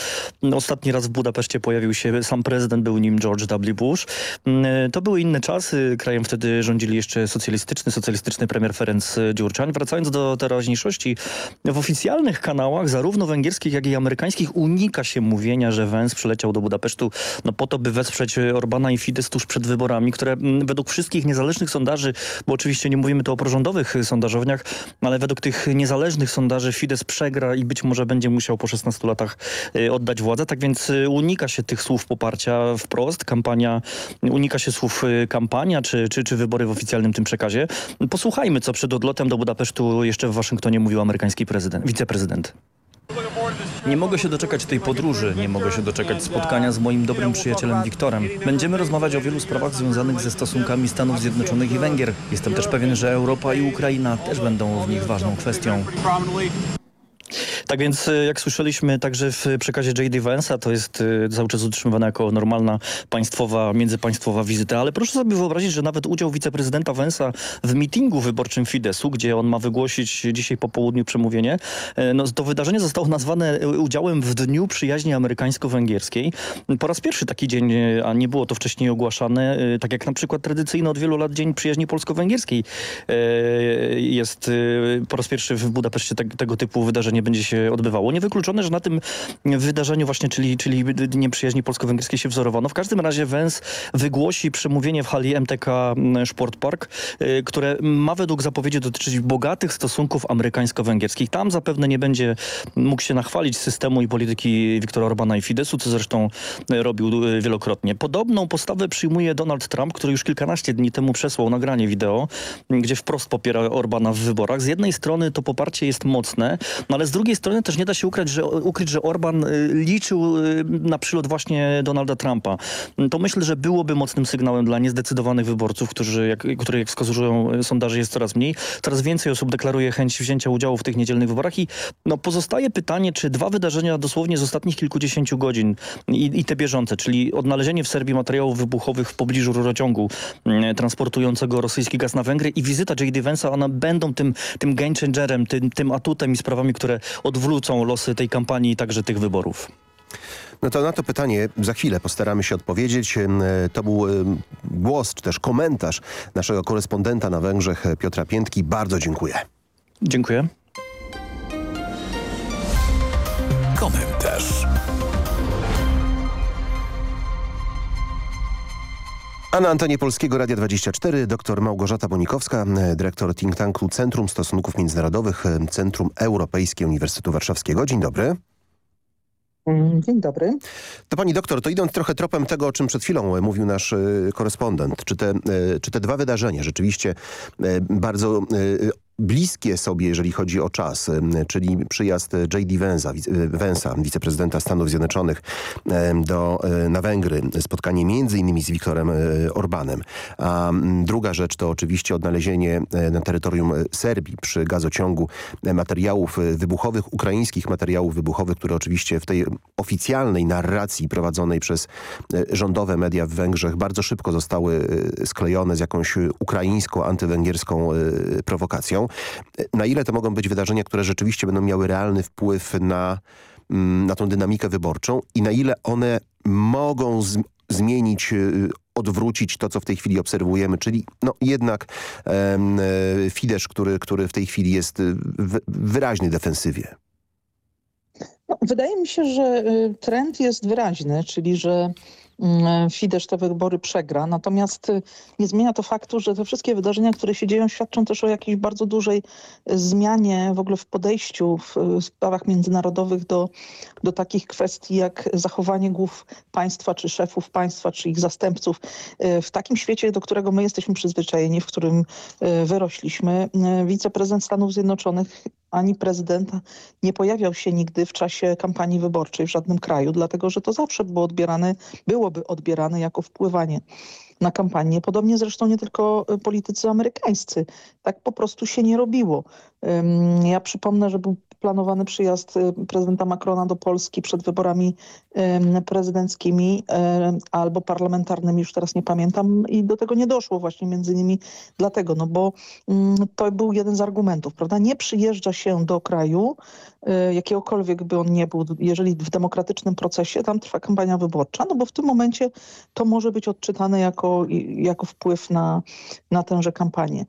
ostatni raz w Budapeszcie pojawił się sam prezydent, był nim George W. Bush. Mm, to były inne czasy. Krajem wtedy rządzili jeszcze socjalistyczny, socjalistyczny premier Ferenc Dziurczań. Wracając do teraźniejszości, w oficjalnych kanałach, zarówno węgierskich, jak i amerykańskich, unika się mówienia, że Węz przyleciał do Budapesztu no, po to, by wesprzeć Orbana i Fidesz tuż przed wyborami, które mm, według wszystkich niezależnych sondaży, bo oczywiście nie mówimy tu o prorządowych sondażowniach, ale według tych niezależnych sondaży Fidesz przegra i być może będzie musiał po 16 latach y, oddać władzę. Tak więc y, unika się tych słów poparcia wprost. Kampania, unika się słów y, kampania czy, czy, czy wybory w oficjalnym tym przekazie. Posłuchajmy, co przed odlotem do Budapesztu jeszcze w Waszyngtonie mówił amerykański prezydent, wiceprezydent. Nie mogę się doczekać tej podróży, nie mogę się doczekać spotkania z moim dobrym przyjacielem Wiktorem. Będziemy rozmawiać o wielu sprawach związanych ze stosunkami Stanów Zjednoczonych i Węgier. Jestem też pewien, że Europa i Ukraina też będą w nich ważną kwestią. Tak więc e, jak słyszeliśmy także w przekazie J.D. Vance'a, to jest e, cały czas utrzymywane jako normalna państwowa, międzypaństwowa wizyta, ale proszę sobie wyobrazić, że nawet udział wiceprezydenta Vance'a w mitingu wyborczym Fidesu, gdzie on ma wygłosić dzisiaj po południu przemówienie, e, no, to wydarzenie zostało nazwane udziałem w Dniu Przyjaźni Amerykańsko-Węgierskiej. Po raz pierwszy taki dzień, a nie było to wcześniej ogłaszane, tak jak na przykład tradycyjny od wielu lat Dzień Przyjaźni Polsko-Węgierskiej jest po raz pierwszy w Budapeszcie tego typu wydarzenie będzie się odbywało. Niewykluczone, że na tym wydarzeniu właśnie, czyli, czyli Dniem Przyjaźni Polsko-Węgierskiej się wzorowano. W każdym razie Wens wygłosi przemówienie w hali MTK Sportpark, y, które ma według zapowiedzi dotyczyć bogatych stosunków amerykańsko-węgierskich. Tam zapewne nie będzie mógł się nachwalić systemu i polityki Viktora Orbana i Fidesu, co zresztą robił y, wielokrotnie. Podobną postawę przyjmuje Donald Trump, który już kilkanaście dni temu przesłał nagranie wideo, gdzie wprost popiera Orbana w wyborach. Z jednej strony to poparcie jest mocne, no ale z drugiej strony też nie da się ukryć, że, ukryć, że Orban y, liczył y, na przylot właśnie Donalda Trumpa. To myślę, że byłoby mocnym sygnałem dla niezdecydowanych wyborców, którzy, jak, których jak wskazują y, sondaże jest coraz mniej. Coraz więcej osób deklaruje chęć wzięcia udziału w tych niedzielnych wyborach i no, pozostaje pytanie, czy dwa wydarzenia dosłownie z ostatnich kilkudziesięciu godzin i, i te bieżące, czyli odnalezienie w Serbii materiałów wybuchowych w pobliżu rurociągu transportującego rosyjski gaz na Węgry i wizyta J.D. Vance'a, one będą tym, tym game changerem, tym, tym atutem i sprawami, które od odwrócą losy tej kampanii i także tych wyborów? No to na to pytanie za chwilę postaramy się odpowiedzieć. To był głos, czy też komentarz naszego korespondenta na Węgrzech Piotra Piętki. Bardzo dziękuję. Dziękuję. Komentarz. A na antenie Polskiego Radia 24 dr Małgorzata Bonikowska, dyrektor think tanku Centrum Stosunków Międzynarodowych, Centrum Europejskie Uniwersytetu Warszawskiego. Dzień dobry. Mm, dzień dobry. To pani doktor, to idąc trochę tropem tego, o czym przed chwilą mówił nasz korespondent, czy te, czy te dwa wydarzenia rzeczywiście bardzo bliskie sobie, jeżeli chodzi o czas, czyli przyjazd J.D. Vance'a, wiceprezydenta Stanów Zjednoczonych do, e, na Węgry, spotkanie między innymi z Wiktorem e, Orbanem. A druga rzecz to oczywiście odnalezienie e, na terytorium Serbii przy gazociągu materiałów wybuchowych, ukraińskich materiałów wybuchowych, które oczywiście w tej oficjalnej narracji prowadzonej przez rządowe media w Węgrzech bardzo szybko zostały sklejone z jakąś ukraińską, antywęgierską Na ile to mogą być wydarzenia, które rzeczywiście będą miały realny wpływ na, mm, na tą dynamikę wyborczą i na ile one mogą zmienić y, odwrócić to, co w tej chwili obserwujemy, czyli no jednak e, Fidesz, który, który w tej chwili jest w wyraźnej defensywie. No, wydaje mi się, że y, trend jest wyraźny, czyli że Fidesz te wybory przegra. Natomiast y, nie zmienia to faktu, że te wszystkie wydarzenia, które się dzieją, świadczą też o jakiejś bardzo dużej y, zmianie w ogóle w podejściu w y, sprawach międzynarodowych do, do takich kwestii jak zachowanie głów państwa, czy szefów państwa, czy ich zastępców. W takim świecie, do którego my jesteśmy przyzwyczajeni, w którym wyrośliśmy, wiceprezydent Stanów Zjednoczonych ani prezydent nie pojawiał się nigdy w czasie kampanii wyborczej w żadnym kraju, dlatego że to zawsze było odbierane, byłoby odbierane jako wpływanie na kampanię. Podobnie zresztą nie tylko politycy amerykańscy. Tak po prostu się nie robiło. Ja przypomnę, że był planowany przyjazd y, prezydenta Macrona do Polski przed wyborami prezydenckimi albo parlamentarnymi, już teraz nie pamiętam i do tego nie doszło właśnie między innymi dlatego, no bo to był jeden z argumentów, prawda? Nie przyjeżdża się do kraju, y, jakiegokolwiek by on nie był, jeżeli w demokratycznym procesie tam trwa kampania wyborcza, no bo w tym momencie to może być odczytane jako, jako wpływ na, na tęże kampanię.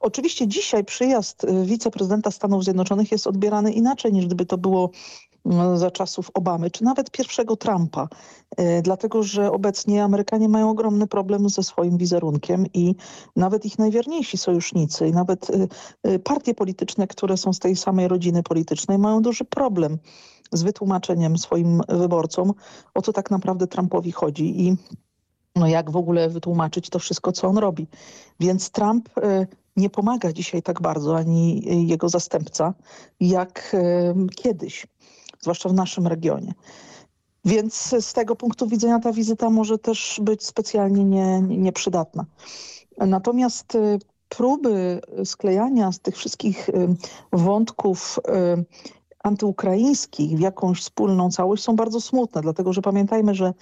Oczywiście dzisiaj przyjazd y, wiceprezydenta Stanów Zjednoczonych jest odbierany inaczej niż gdyby to było za czasów Obamy, czy nawet pierwszego Trumpa, y, dlatego że obecnie Amerykanie mają ogromny problem ze swoim wizerunkiem i nawet ich najwierniejsi sojusznicy i nawet y, partie polityczne, które są z tej samej rodziny politycznej mają duży problem z wytłumaczeniem swoim wyborcom, o co tak naprawdę Trumpowi chodzi i no jak w ogóle wytłumaczyć to wszystko, co on robi. Więc Trump nie pomaga dzisiaj tak bardzo, ani jego zastępca, jak kiedyś, zwłaszcza w naszym regionie. Więc z tego punktu widzenia ta wizyta może też być specjalnie nie, nieprzydatna. Natomiast y, próby sklejania z tych wszystkich y, wątków y, antyukraińskich w jakąś wspólną całość są bardzo smutne, dlatego że pamiętajmy, że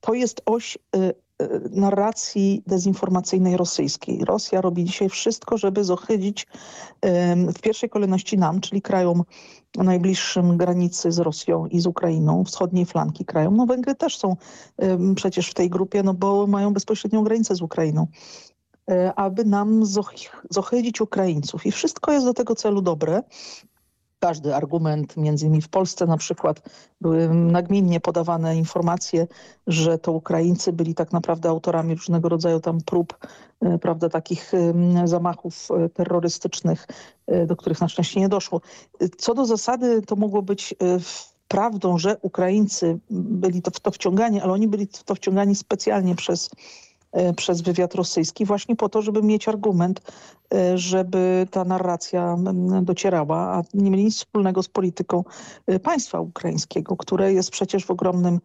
to jest oś narracji dezinformacyjnej rosyjskiej. Rosja robi dzisiaj wszystko, żeby zohydzić w pierwszej kolejności nam, czyli krajom najbliższym granicy z Rosją i z Ukrainą, wschodniej flanki krajom. No Węgry też są przecież w tej grupie, no bo mają bezpośrednią granicę z Ukrainą e, aby nam zohydzić Ukraińców. I wszystko jest do tego celu dobre każdy argument, między innymi w Polsce na przykład były nagminnie podawane informacje, że to Ukraińcy byli tak naprawdę autorami różnego rodzaju tam prób, e, prawda, takich zamachów e, terrorystycznych, e, do których na szczęście nie doszło. Co do zasady to mogło być prawdą, że Ukraińcy byli to w to wciągani, ale oni byli w to wciągani specjalnie przez przez wywiad rosyjski właśnie po to, żeby mieć argument, e, żeby ta narracja docierała, a nie mieli nic wspólnego z polityką e, państwa ukraińskiego, które jest przecież w ogromnym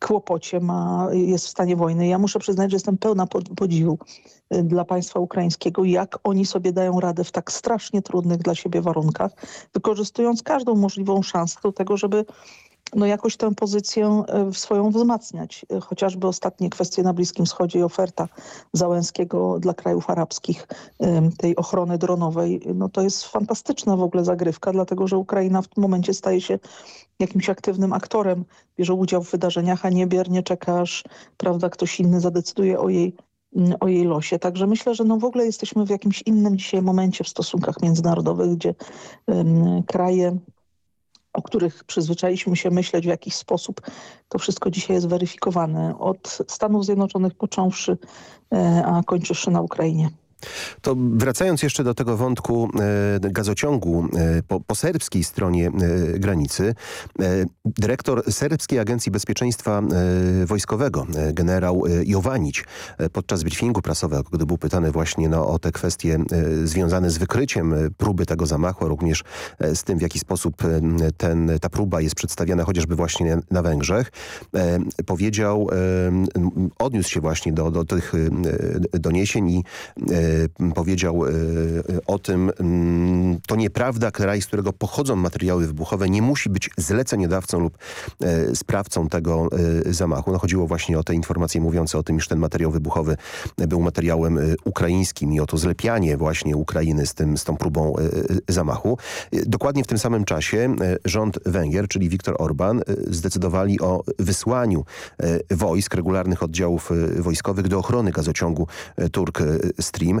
kłopocie, ma, jest w stanie wojny. Ja muszę przyznać, że jestem pełna podziwu dla państwa ukraińskiego, jak oni sobie dają radę w tak strasznie trudnych dla siebie warunkach, wykorzystując każdą możliwą szansę do tego, żeby no jakoś tę pozycję e, swoją wzmacniać. E, chociażby ostatnie kwestie na Bliskim Wschodzie i oferta Załęskiego dla krajów arabskich tej ochrony dronowej, no to jest fantastyczna w ogóle zagrywka, dlatego że Ukraina w tym momencie staje się jakimś aktywnym aktorem, bierze udział w wydarzeniach, a nie biernie czeka, aż prawda, ktoś inny zadecyduje o jej o jej losie. Także myślę, że no w ogóle jesteśmy w jakimś innym dzisiaj momencie w stosunkach międzynarodowych, gdzie um, kraje o których przyzwyczailiśmy się myśleć w jakiś sposób, to wszystko dzisiaj jest weryfikowane od Stanów Zjednoczonych począwszy, e, a kończywszy na Ukrainie. To wracając jeszcze do tego wątku e, gazociągu e, po, po, serbskiej stronie e, granicy, dyrektor Serbskiej Agencji Bezpieczeństwa Wojskowego, generał Jowanić, podczas briefingu prasowego, gdy był pytany właśnie no, o te kwestie związane z wykryciem próby tego zamachu, również z tym, w jaki sposób ten, ta próba jest przedstawiana chociażby właśnie na Węgrzech, powiedział, odniósł się właśnie do, do tych doniesień i powiedział y, o tym, mm, to nieprawda, kraj, z którego pochodzą materiały wybuchowe nie musi być zleceniodawcą lub sprawcą tego zamachu. No, chodziło właśnie o te informacje mówiące o tym, iż ten materiał wybuchowy był materiałem ukraińskim i o to zlepianie właśnie Ukrainy z, tym, z tą próbą zamachu. Dokładnie w tym samym czasie rząd Węgier, czyli Viktor Orban, zdecydowali o wysłaniu wojsk, regularnych oddziałów wojskowych do ochrony gazociągu Turk Stream.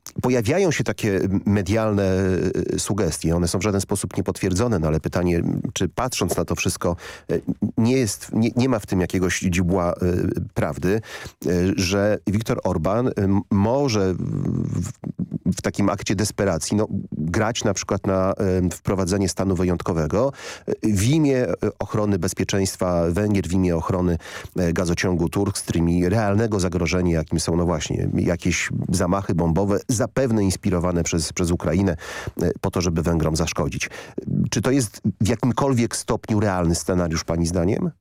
pojawiają się takie medialne e, sugestie. One są w żaden sposób niepotwierdzone, no ale pytanie, czy patrząc na to wszystko e, nie, jest, nie, nie ma w tym jakiegoś źródła prawdy, że Viktor Orban może w, w takim akcie desperacji no, grać na przykład na wprowadzenie stanu wyjątkowego w imię ochrony bezpieczeństwa Węgier, w imię ochrony gazociągu Turk Stream i realnego zagrożenia, jakim są no właśnie jakieś zamachy bombowe, zapewne inspirowane przez, przez Ukrainę e, po to, żeby Węgrom zaszkodzić. Czy to jest w jakimkolwiek stopniu realny scenariusz pani zdaniem?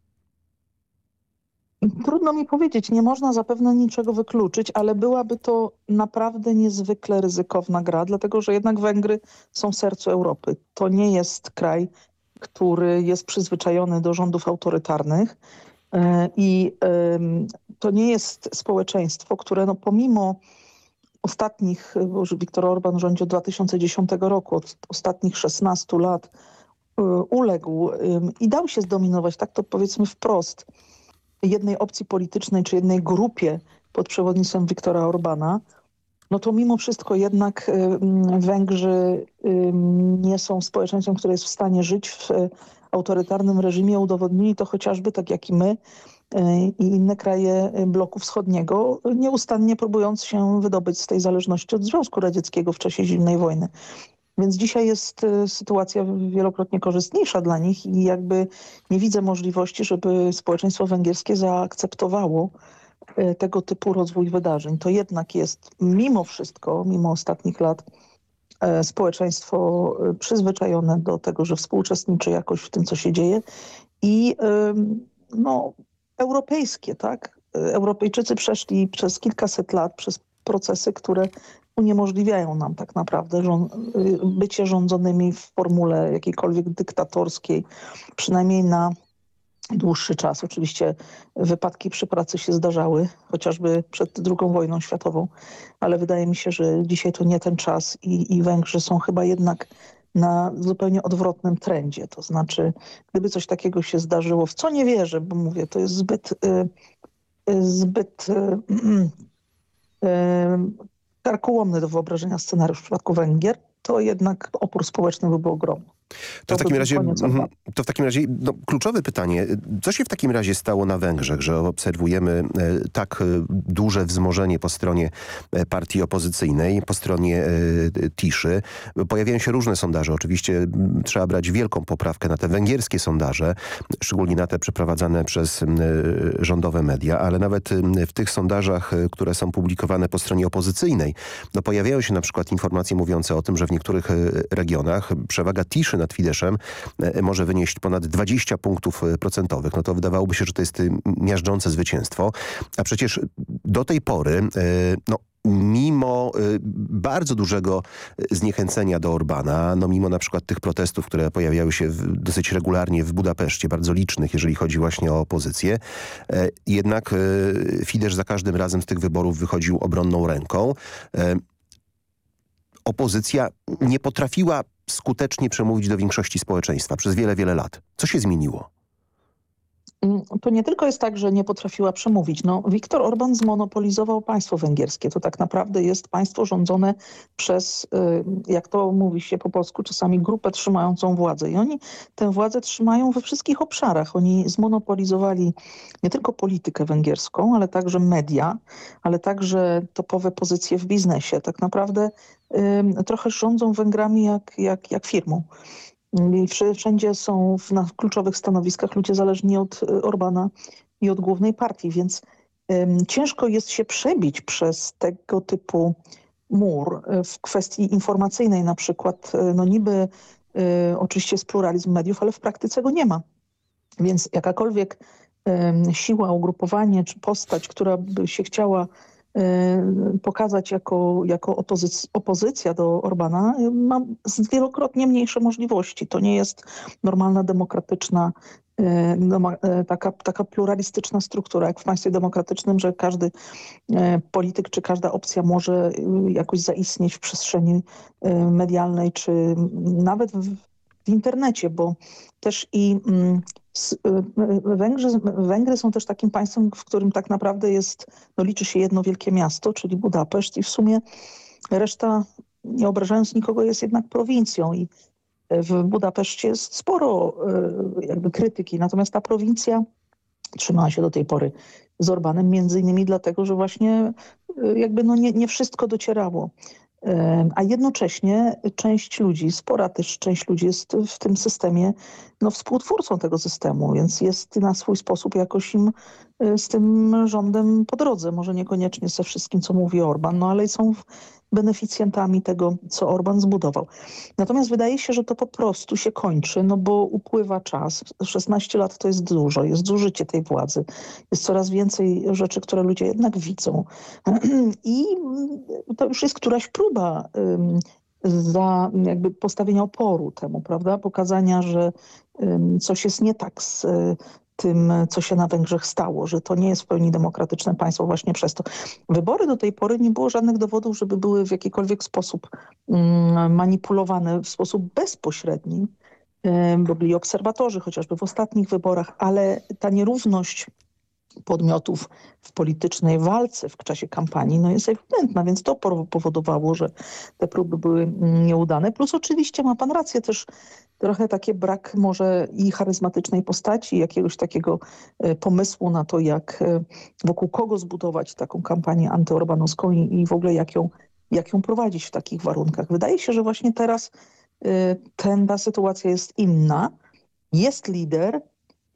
Trudno mi powiedzieć, nie można zapewne niczego wykluczyć, ale byłaby to naprawdę niezwykle ryzykowna gra, dlatego że jednak Węgry są w sercu Europy. To nie jest kraj, który jest przyzwyczajony do rządów autorytarnych e, i to nie jest społeczeństwo, które no pomimo ostatnich, bo już Orban rządzi od 2010 roku, od ostatnich 16 lat y, uległ i dał się zdominować, tak to powiedzmy wprost, jednej opcji politycznej czy jednej grupie pod przewodnictwem Viktora Orbana, no to mimo wszystko jednak Węgrzy nie są społeczeństwem, które jest w stanie żyć w autorytarnym reżimie. Udowodnili to chociażby, tak jak i my, i inne kraje bloku wschodniego, nieustannie próbując się wydobyć z tej zależności od Związku Radzieckiego w czasie zimnej wojny. Więc dzisiaj jest e, sytuacja wielokrotnie korzystniejsza dla nich i jakby nie widzę możliwości, żeby społeczeństwo węgierskie zaakceptowało tego typu rozwój wydarzeń. To jednak jest mimo wszystko, mimo ostatnich lat społeczeństwo przyzwyczajone do tego, że współuczestniczy jakoś w tym, co się dzieje i no, europejskie, tak? Europejczycy przeszli przez kilkaset lat przez procesy, które uniemożliwiają nam tak naprawdę bycie rządzonymi w formule jakiejkolwiek dyktatorskiej, przynajmniej na dłuższy czas. Oczywiście wypadki przy pracy się zdarzały, chociażby przed II wojną światową, ale wydaje mi się, że dzisiaj to nie ten czas i, i Węgrzy są chyba jednak na zupełnie odwrotnym trendzie. To znaczy, gdyby coś takiego się zdarzyło, w co nie wierzę, bo mówię, to jest zbyt, y, y, zbyt y, karkołomny do wyobrażenia scenariusz w przypadku Węgier, to jednak opór społeczny byłby ogromny. To w takim razie, mhm, to w takim razie no, kluczowe pytanie. Co się w takim razie stało na Węgrzech, że obserwujemy e, tak e, duże wzmożenie po stronie e, partii opozycyjnej, po stronie Tiszy? Pojawiają się różne sondaże. Oczywiście trzeba brać wielką poprawkę na te węgierskie sondaże, szczególnie na te przeprowadzane przez rządowe media, ale nawet w tych sondażach, które są publikowane po stronie opozycyjnej, no pojawiają się na przykład informacje mówiące o tym, że w niektórych regionach przewaga Tiszy nad Fideszem e, może wynieść ponad 20 punktów e, procentowych. No to wydawałoby się, że to jest y, miażdżące zwycięstwo. A przecież do tej pory e, no, mimo bardzo dużego zniechęcenia do Orbana, no mimo na przykład tych protestów, które pojawiały się dosyć regularnie w Budapeszcie, bardzo licznych, jeżeli chodzi właśnie o opozycję, jednak Fidesz za każdym razem z tych wyborów wychodził obronną ręką. Opozycja nie potrafiła skutecznie przemówić do większości społeczeństwa przez wiele, wiele lat. Co się zmieniło? To nie tylko jest tak, że nie potrafiła przemówić. No, Viktor Orban zmonopolizował państwo węgierskie. To tak naprawdę jest państwo rządzone przez, y, jak to mówi się po polsku, czasami grupę trzymającą władzę. I oni tę władzę trzymają we wszystkich obszarach. Oni zmonopolizowali nie tylko politykę węgierską, ale także media, ale także topowe pozycje w biznesie. Tak naprawdę trochę rządzą Węgrami jak, jak, jak firmą. I wszędzie są w, na kluczowych stanowiskach ludzie zależni od y, Orbana i od głównej partii, więc ciężko jest się przebić przez tego typu mur y, w kwestii informacyjnej na przykład. Y, no niby oczywiście jest pluralizm mediów, ale w praktyce go nie ma. Więc jakakolwiek siła, ugrupowanie czy postać, która by się chciała Y, pokazać jako, jako opozyc opozycja do Orbana, y, ma wielokrotnie mniejsze możliwości. To nie jest normalna, demokratyczna, y, taka, taka pluralistyczna struktura, jak w państwie demokratycznym, że każdy polityk czy każda opcja może jakoś zaistnieć w przestrzeni medialnej, czy nawet w, w internecie, bo też i mm, Y, y, Węgrzy, Węgry są też takim państwem, w którym tak naprawdę jest, no liczy się jedno wielkie miasto, czyli Budapeszt i w sumie Reszta, nie obrażając nikogo, jest jednak prowincją i w Budapeszcie jest sporo jakby krytyki, natomiast ta prowincja trzymała się do tej pory z Orbanem, między innymi dlatego, że właśnie jakby no nie, nie wszystko docierało. A jednocześnie część ludzi, spora też część ludzi jest w tym systemie no, współtwórcą tego systemu, więc jest na swój sposób jakoś im z tym rządem po drodze. Może niekoniecznie ze wszystkim, co mówi Orban, no ale są beneficjentami tego, co Orban zbudował. Natomiast wydaje się, że to po prostu się kończy, no bo upływa czas. 16 lat to jest dużo, jest zużycie tej władzy. Jest coraz więcej rzeczy, które ludzie jednak widzą. [CLEARS THROAT] I to już jest któraś próba za jakby postawienia oporu temu, prawda? Pokazania, że coś jest nie tak z tym, co się na Węgrzech stało, że to nie jest w pełni demokratyczne państwo właśnie przez to. Wybory do tej pory nie było żadnych dowodów, żeby były w jakikolwiek sposób manipulowane w sposób bezpośredni, byli obserwatorzy chociażby w ostatnich wyborach, ale ta nierówność podmiotów w politycznej walce w czasie kampanii no jest ewidentna, więc to powodowało, że te próby były nieudane. Plus oczywiście ma pan rację też trochę taki brak może i charyzmatycznej postaci, jakiegoś takiego pomysłu na to, jak wokół kogo zbudować taką kampanię antyorbanowską i, i w ogóle jak ją, jak ją prowadzić w takich warunkach. Wydaje się, że właśnie teraz ten, ta sytuacja jest inna. Jest lider,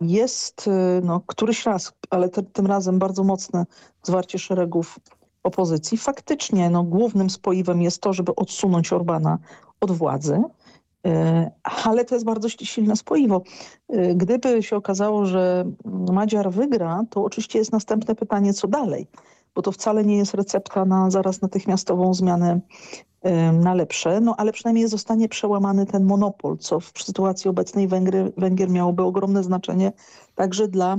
jest no, któryś raz, ale te, tym razem bardzo mocne zwarcie szeregów opozycji. Faktycznie no, głównym spoiwem jest to, żeby odsunąć Orbana od władzy, ale to jest bardzo silne spoiwo. Gdyby się okazało, że Madziar wygra, to oczywiście jest następne pytanie, co dalej? Bo to wcale nie jest recepta na zaraz natychmiastową zmianę na lepsze, no ale przynajmniej zostanie przełamany ten monopol, co w sytuacji obecnej Węgry, Węgier miałoby ogromne znaczenie także dla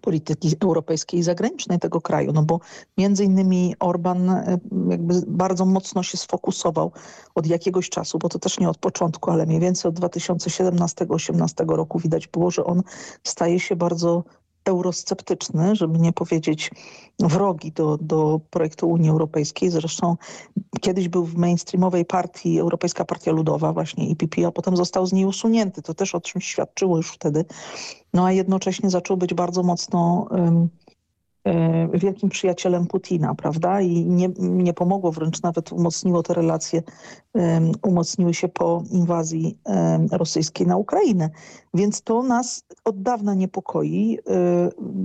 polityki europejskiej i zagranicznej tego kraju, no bo między innymi Orban jakby bardzo mocno się sfokusował od jakiegoś czasu, bo to też nie od początku, ale mniej więcej od 2017-2018 roku widać było, że on staje się bardzo eurosceptyczny, żeby nie powiedzieć wrogi do, do projektu Unii Europejskiej. Zresztą kiedyś był w mainstreamowej partii, Europejska Partia Ludowa, właśnie IPP, a potem został z niej usunięty. To też o czymś świadczyło już wtedy. No a jednocześnie zaczął być bardzo mocno wielkim przyjacielem Putina, prawda? I nie, nie pomogło, wręcz nawet umocniło te relacje, um, umocniły się po inwazji um, rosyjskiej na Ukrainę. Więc to nas od dawna niepokoi.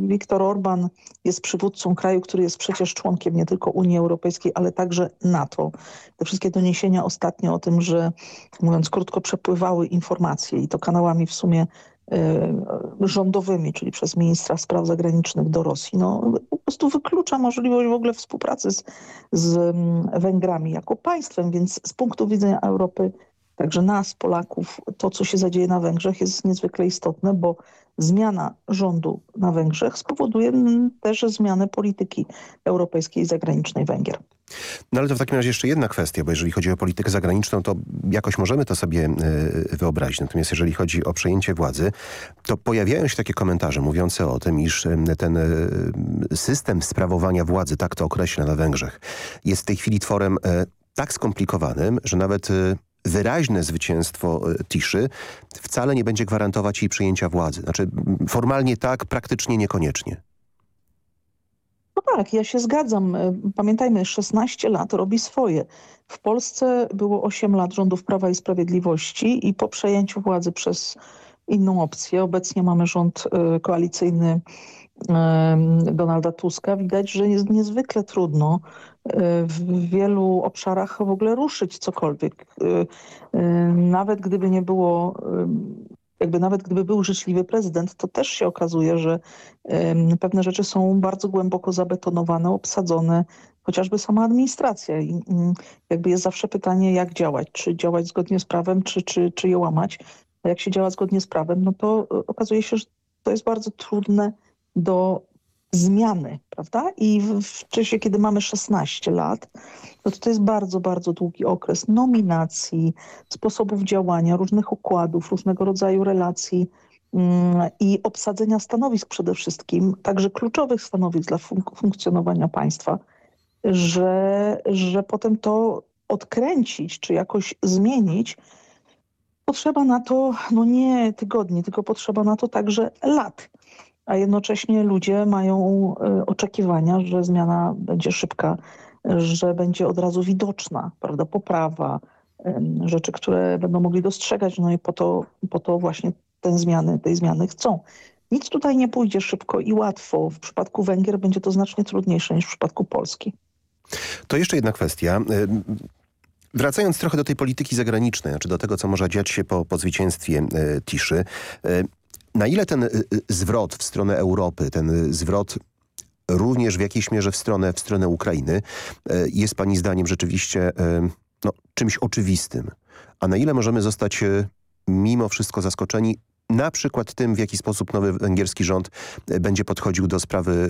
Viktor Orban jest przywódcą kraju, który jest przecież członkiem nie tylko Unii Europejskiej, ale także NATO. Te wszystkie doniesienia ostatnio o tym, że mówiąc krótko, przepływały informacje i to kanałami w sumie rządowymi, czyli przez ministra spraw zagranicznych do Rosji, no po prostu wyklucza możliwość w ogóle współpracy z, z Węgrami jako państwem, więc z punktu widzenia Europy, także nas, Polaków, to co się zadzieje na Węgrzech jest niezwykle istotne, bo zmiana rządu na Węgrzech spowoduje też zmianę polityki europejskiej i zagranicznej Węgier. No ale to w takim razie jeszcze jedna kwestia, bo jeżeli chodzi o politykę zagraniczną, to jakoś możemy to sobie wyobrazić. Natomiast jeżeli chodzi o przejęcie władzy, to pojawiają się takie komentarze mówiące o tym, iż ten system sprawowania władzy, tak to określa na Węgrzech, jest w tej chwili tworem tak skomplikowanym, że nawet wyraźne zwycięstwo Tiszy wcale nie będzie gwarantować jej przyjęcia władzy. Znaczy formalnie tak, praktycznie niekoniecznie. No tak, ja się zgadzam. Pamiętajmy, 16 lat robi swoje. W Polsce było 8 lat rządów Prawa i Sprawiedliwości i po przejęciu władzy przez inną opcję, obecnie mamy rząd koalicyjny Donalda Tuska, widać, że jest niezwykle trudno w wielu obszarach w ogóle ruszyć cokolwiek. Nawet gdyby nie było jakby nawet gdyby był życzliwy prezydent, to też się okazuje, że pewne rzeczy są bardzo głęboko zabetonowane, obsadzone, chociażby sama administracja. I jakby jest zawsze pytanie, jak działać, czy działać zgodnie z prawem, czy, czy, czy je łamać. A jak się działa zgodnie z prawem, no to okazuje się, że to jest bardzo trudne do zmiany, prawda? I w, w czasie, kiedy mamy 16 lat, no to to jest bardzo, bardzo długi okres nominacji, sposobów działania, różnych układów, różnego rodzaju relacji mm, i obsadzenia stanowisk przede wszystkim, także kluczowych stanowisk dla funk funkcjonowania państwa. że, że potem to odkręcić czy jakoś zmienić, potrzeba na to no nie tygodni, tylko potrzeba na to także lat. A jednocześnie ludzie mają y, oczekiwania, że zmiana będzie szybka, że będzie od razu widoczna, prawda, poprawa, rzeczy, które będą mogli dostrzegać, no i po to, po to właśnie te zmiany, tej zmiany chcą. Nic tutaj nie pójdzie szybko i łatwo. W przypadku Węgier będzie to znacznie trudniejsze niż w przypadku Polski. To jeszcze jedna kwestia. Wracając trochę do tej polityki zagranicznej, znaczy do tego, co może dziać się po, po zwycięstwie e, Tiszy, e, na ile ten e, zwrot w stronę Europy, ten zwrot również w jakiejś mierze w stronę, w stronę Ukrainy jest pani zdaniem rzeczywiście no, czymś oczywistym? A na ile możemy zostać mimo wszystko zaskoczeni na przykład tym, w jaki sposób nowy węgierski rząd będzie podchodził do sprawy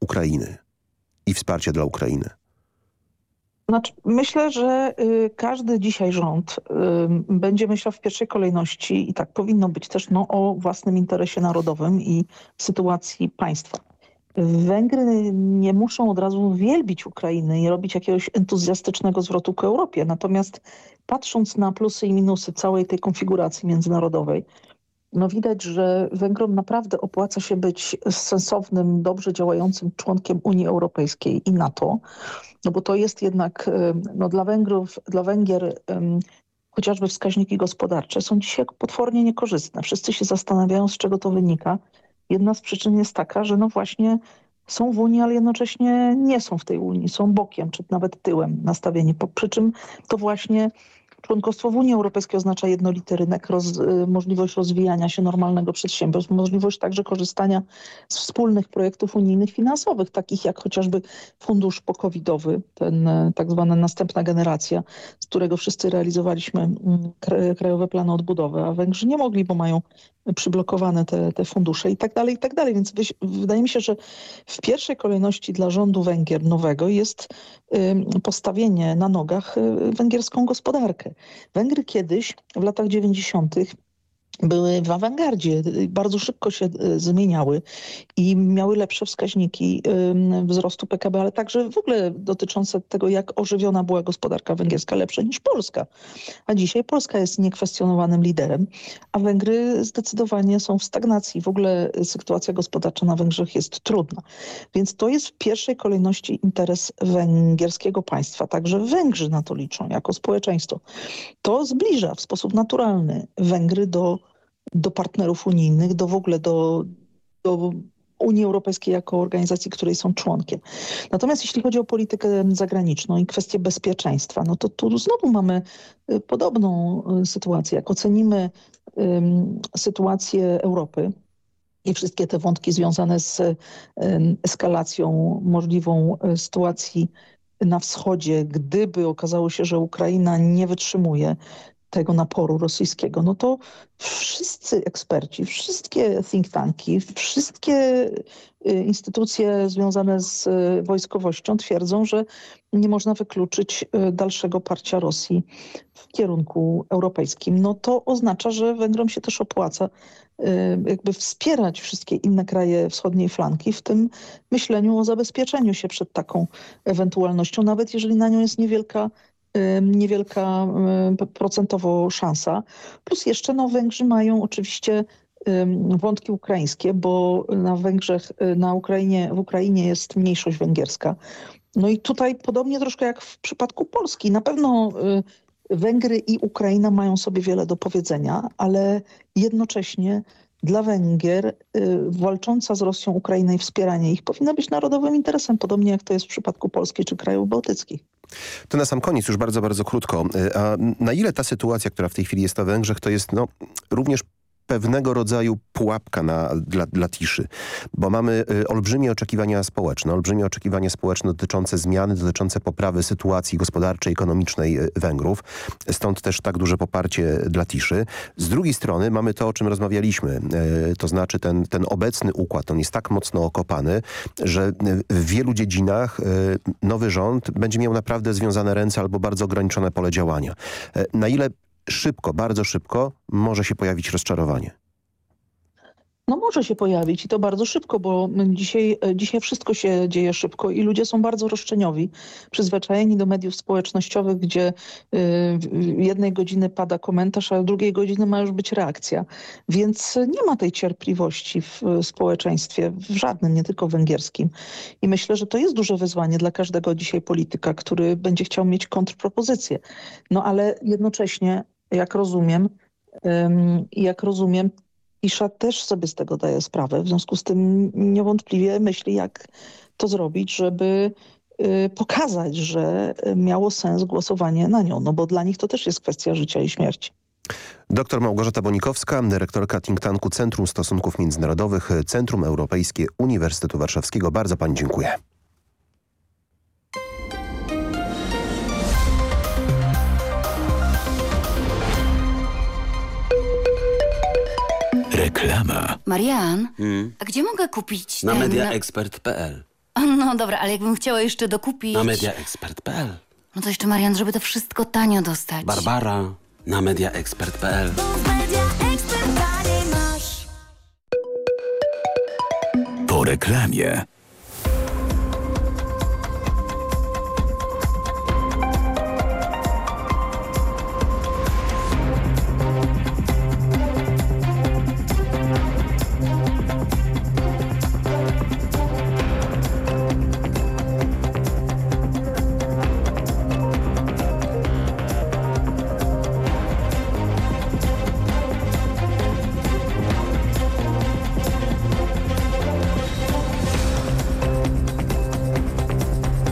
Ukrainy i wsparcia dla Ukrainy? Znaczy, myślę, że y, każdy dzisiaj rząd y, będzie myślał w pierwszej kolejności i tak powinno być też no, o własnym interesie narodowym i sytuacji państwa. Węgry nie muszą od razu wielbić Ukrainy i robić jakiegoś entuzjastycznego zwrotu ku Europie. Natomiast patrząc na plusy i minusy całej tej konfiguracji międzynarodowej, no widać, że Węgrom naprawdę opłaca się być sensownym, dobrze działającym członkiem Unii Europejskiej i NATO, no bo to jest jednak no dla Węgrów, dla Węgier chociażby wskaźniki gospodarcze są dzisiaj potwornie niekorzystne. Wszyscy się zastanawiają, z czego to wynika. Jedna z przyczyn jest taka, że no właśnie są w Unii, ale jednocześnie nie są w tej Unii, są bokiem, czy nawet tyłem nastawieni. Przy czym to właśnie Członkostwo w Unii Europejskiej oznacza jednolity rynek, roz, y, możliwość rozwijania się normalnego przedsiębiorstw, możliwość także korzystania z wspólnych projektów unijnych finansowych, takich jak chociażby fundusz pokowidowy, ten y, tak zwana następna generacja, z którego wszyscy realizowaliśmy mm, krajowe plany odbudowy, a Węgrzy nie mogli, bo mają przyblokowane te, te fundusze i tak dalej, i tak dalej. Więc wydaje mi się, że w pierwszej kolejności dla rządu Węgier nowego jest postawienie na nogach y, węgierską gospodarkę. Węgry kiedyś w latach 90 były w awangardzie, bardzo szybko się e, zmieniały i miały lepsze wskaźniki wzrostu PKB, ale także w ogóle dotyczące tego, jak ożywiona była gospodarka węgierska, lepsze niż Polska. A dzisiaj Polska jest niekwestionowanym liderem, a Węgry zdecydowanie są w stagnacji. W ogóle sytuacja gospodarcza na Węgrzech jest trudna. Więc to jest w pierwszej kolejności interes węgierskiego państwa. Także Węgrzy na to liczą jako społeczeństwo. To zbliża w sposób naturalny Węgry do do partnerów unijnych, do w ogóle do, do Unii Europejskiej jako organizacji, której są członkiem. Natomiast jeśli chodzi o politykę zagraniczną i kwestię bezpieczeństwa, no to tu znowu mamy y, podobną y, sytuację. Jak ocenimy um, sytuację Europy, i wszystkie te wątki związane z eskalacją możliwą y, sytuacji na wschodzie, gdyby okazało się, że Ukraina nie wytrzymuje tego naporu rosyjskiego, no to wszyscy eksperci, wszystkie think tanki, wszystkie y, instytucje związane z y, wojskowością twierdzą, że nie można wykluczyć y, dalszego parcia Rosji w kierunku europejskim. No to oznacza, że Węgrom się też opłaca jakby wspierać wszystkie inne kraje wschodniej flanki w tym myśleniu o zabezpieczeniu się przed taką ewentualnością, nawet jeżeli na nią jest niewielka niewielka procentowo szansa. Plus jeszcze no, Węgrzy mają oczywiście wątki ukraińskie, bo na Węgrzech, y, na Ukrainie, w Ukrainie jest mniejszość węgierska. No i tutaj podobnie troszkę jak w przypadku Polski. Na pewno y, Węgry i Ukraina mają sobie wiele do powiedzenia, ale jednocześnie dla Węgier y, walcząca z Rosją Ukraina i wspieranie ich powinno być narodowym interesem, podobnie jak to jest w przypadku Polski czy krajów bałtyckich. To na sam koniec już bardzo, bardzo krótko. Y, a na ile ta sytuacja, która w tej chwili jest na Węgrzech, to jest no, również pewnego rodzaju pułapka na, dla, dla Tiszy, bo mamy y, olbrzymie oczekiwania społeczne, olbrzymie oczekiwania społeczne dotyczące zmiany, dotyczące poprawy sytuacji gospodarczej, ekonomicznej y, Węgrów. Stąd też tak duże poparcie dla Tiszy. Z drugiej strony mamy to, o czym rozmawialiśmy, y, to znaczy ten, ten obecny układ, on jest tak mocno okopany, że w wielu dziedzinach y, nowy rząd będzie miał naprawdę związane ręce albo bardzo ograniczone pole działania. Y, na ile szybko, bardzo szybko może się pojawić rozczarowanie? No może się pojawić i to bardzo szybko, bo dzisiaj, dzisiaj wszystko się dzieje szybko i ludzie są bardzo roszczeniowi, przyzwyczajeni do mediów społecznościowych, gdzie y, jednej godziny pada komentarz, a drugiej godziny ma już być reakcja. Więc nie ma tej cierpliwości w społeczeństwie, w żadnym, nie tylko węgierskim. I myślę, że to jest duże wyzwanie dla każdego dzisiaj polityka, który będzie chciał mieć kontrpropozycję. No ale jednocześnie, jak rozumiem, jak rozumiem, Isza też sobie z tego daje sprawę. W związku z tym niewątpliwie myśli, jak to zrobić, żeby y, pokazać, że miało sens głosowanie na nią, no bo dla nich to też jest kwestia życia i śmierci. Doktor Małgorzata Bonikowska, dyrektorka think tanku Centrum Stosunków Międzynarodowych, Centrum Europejskie Uniwersytetu Warszawskiego. Bardzo pani dziękuję. Reklama. Marian, Hmm. a gdzie mogę kupić Na ten... mediaexpert.pl [LAUGHS] No dobra, ale jakbym chciała jeszcze dokupić... Na mediaexpert.pl No to jeszcze Marian, żeby to wszystko tanio dostać. Barbara na mediaexpert.pl Po reklamie.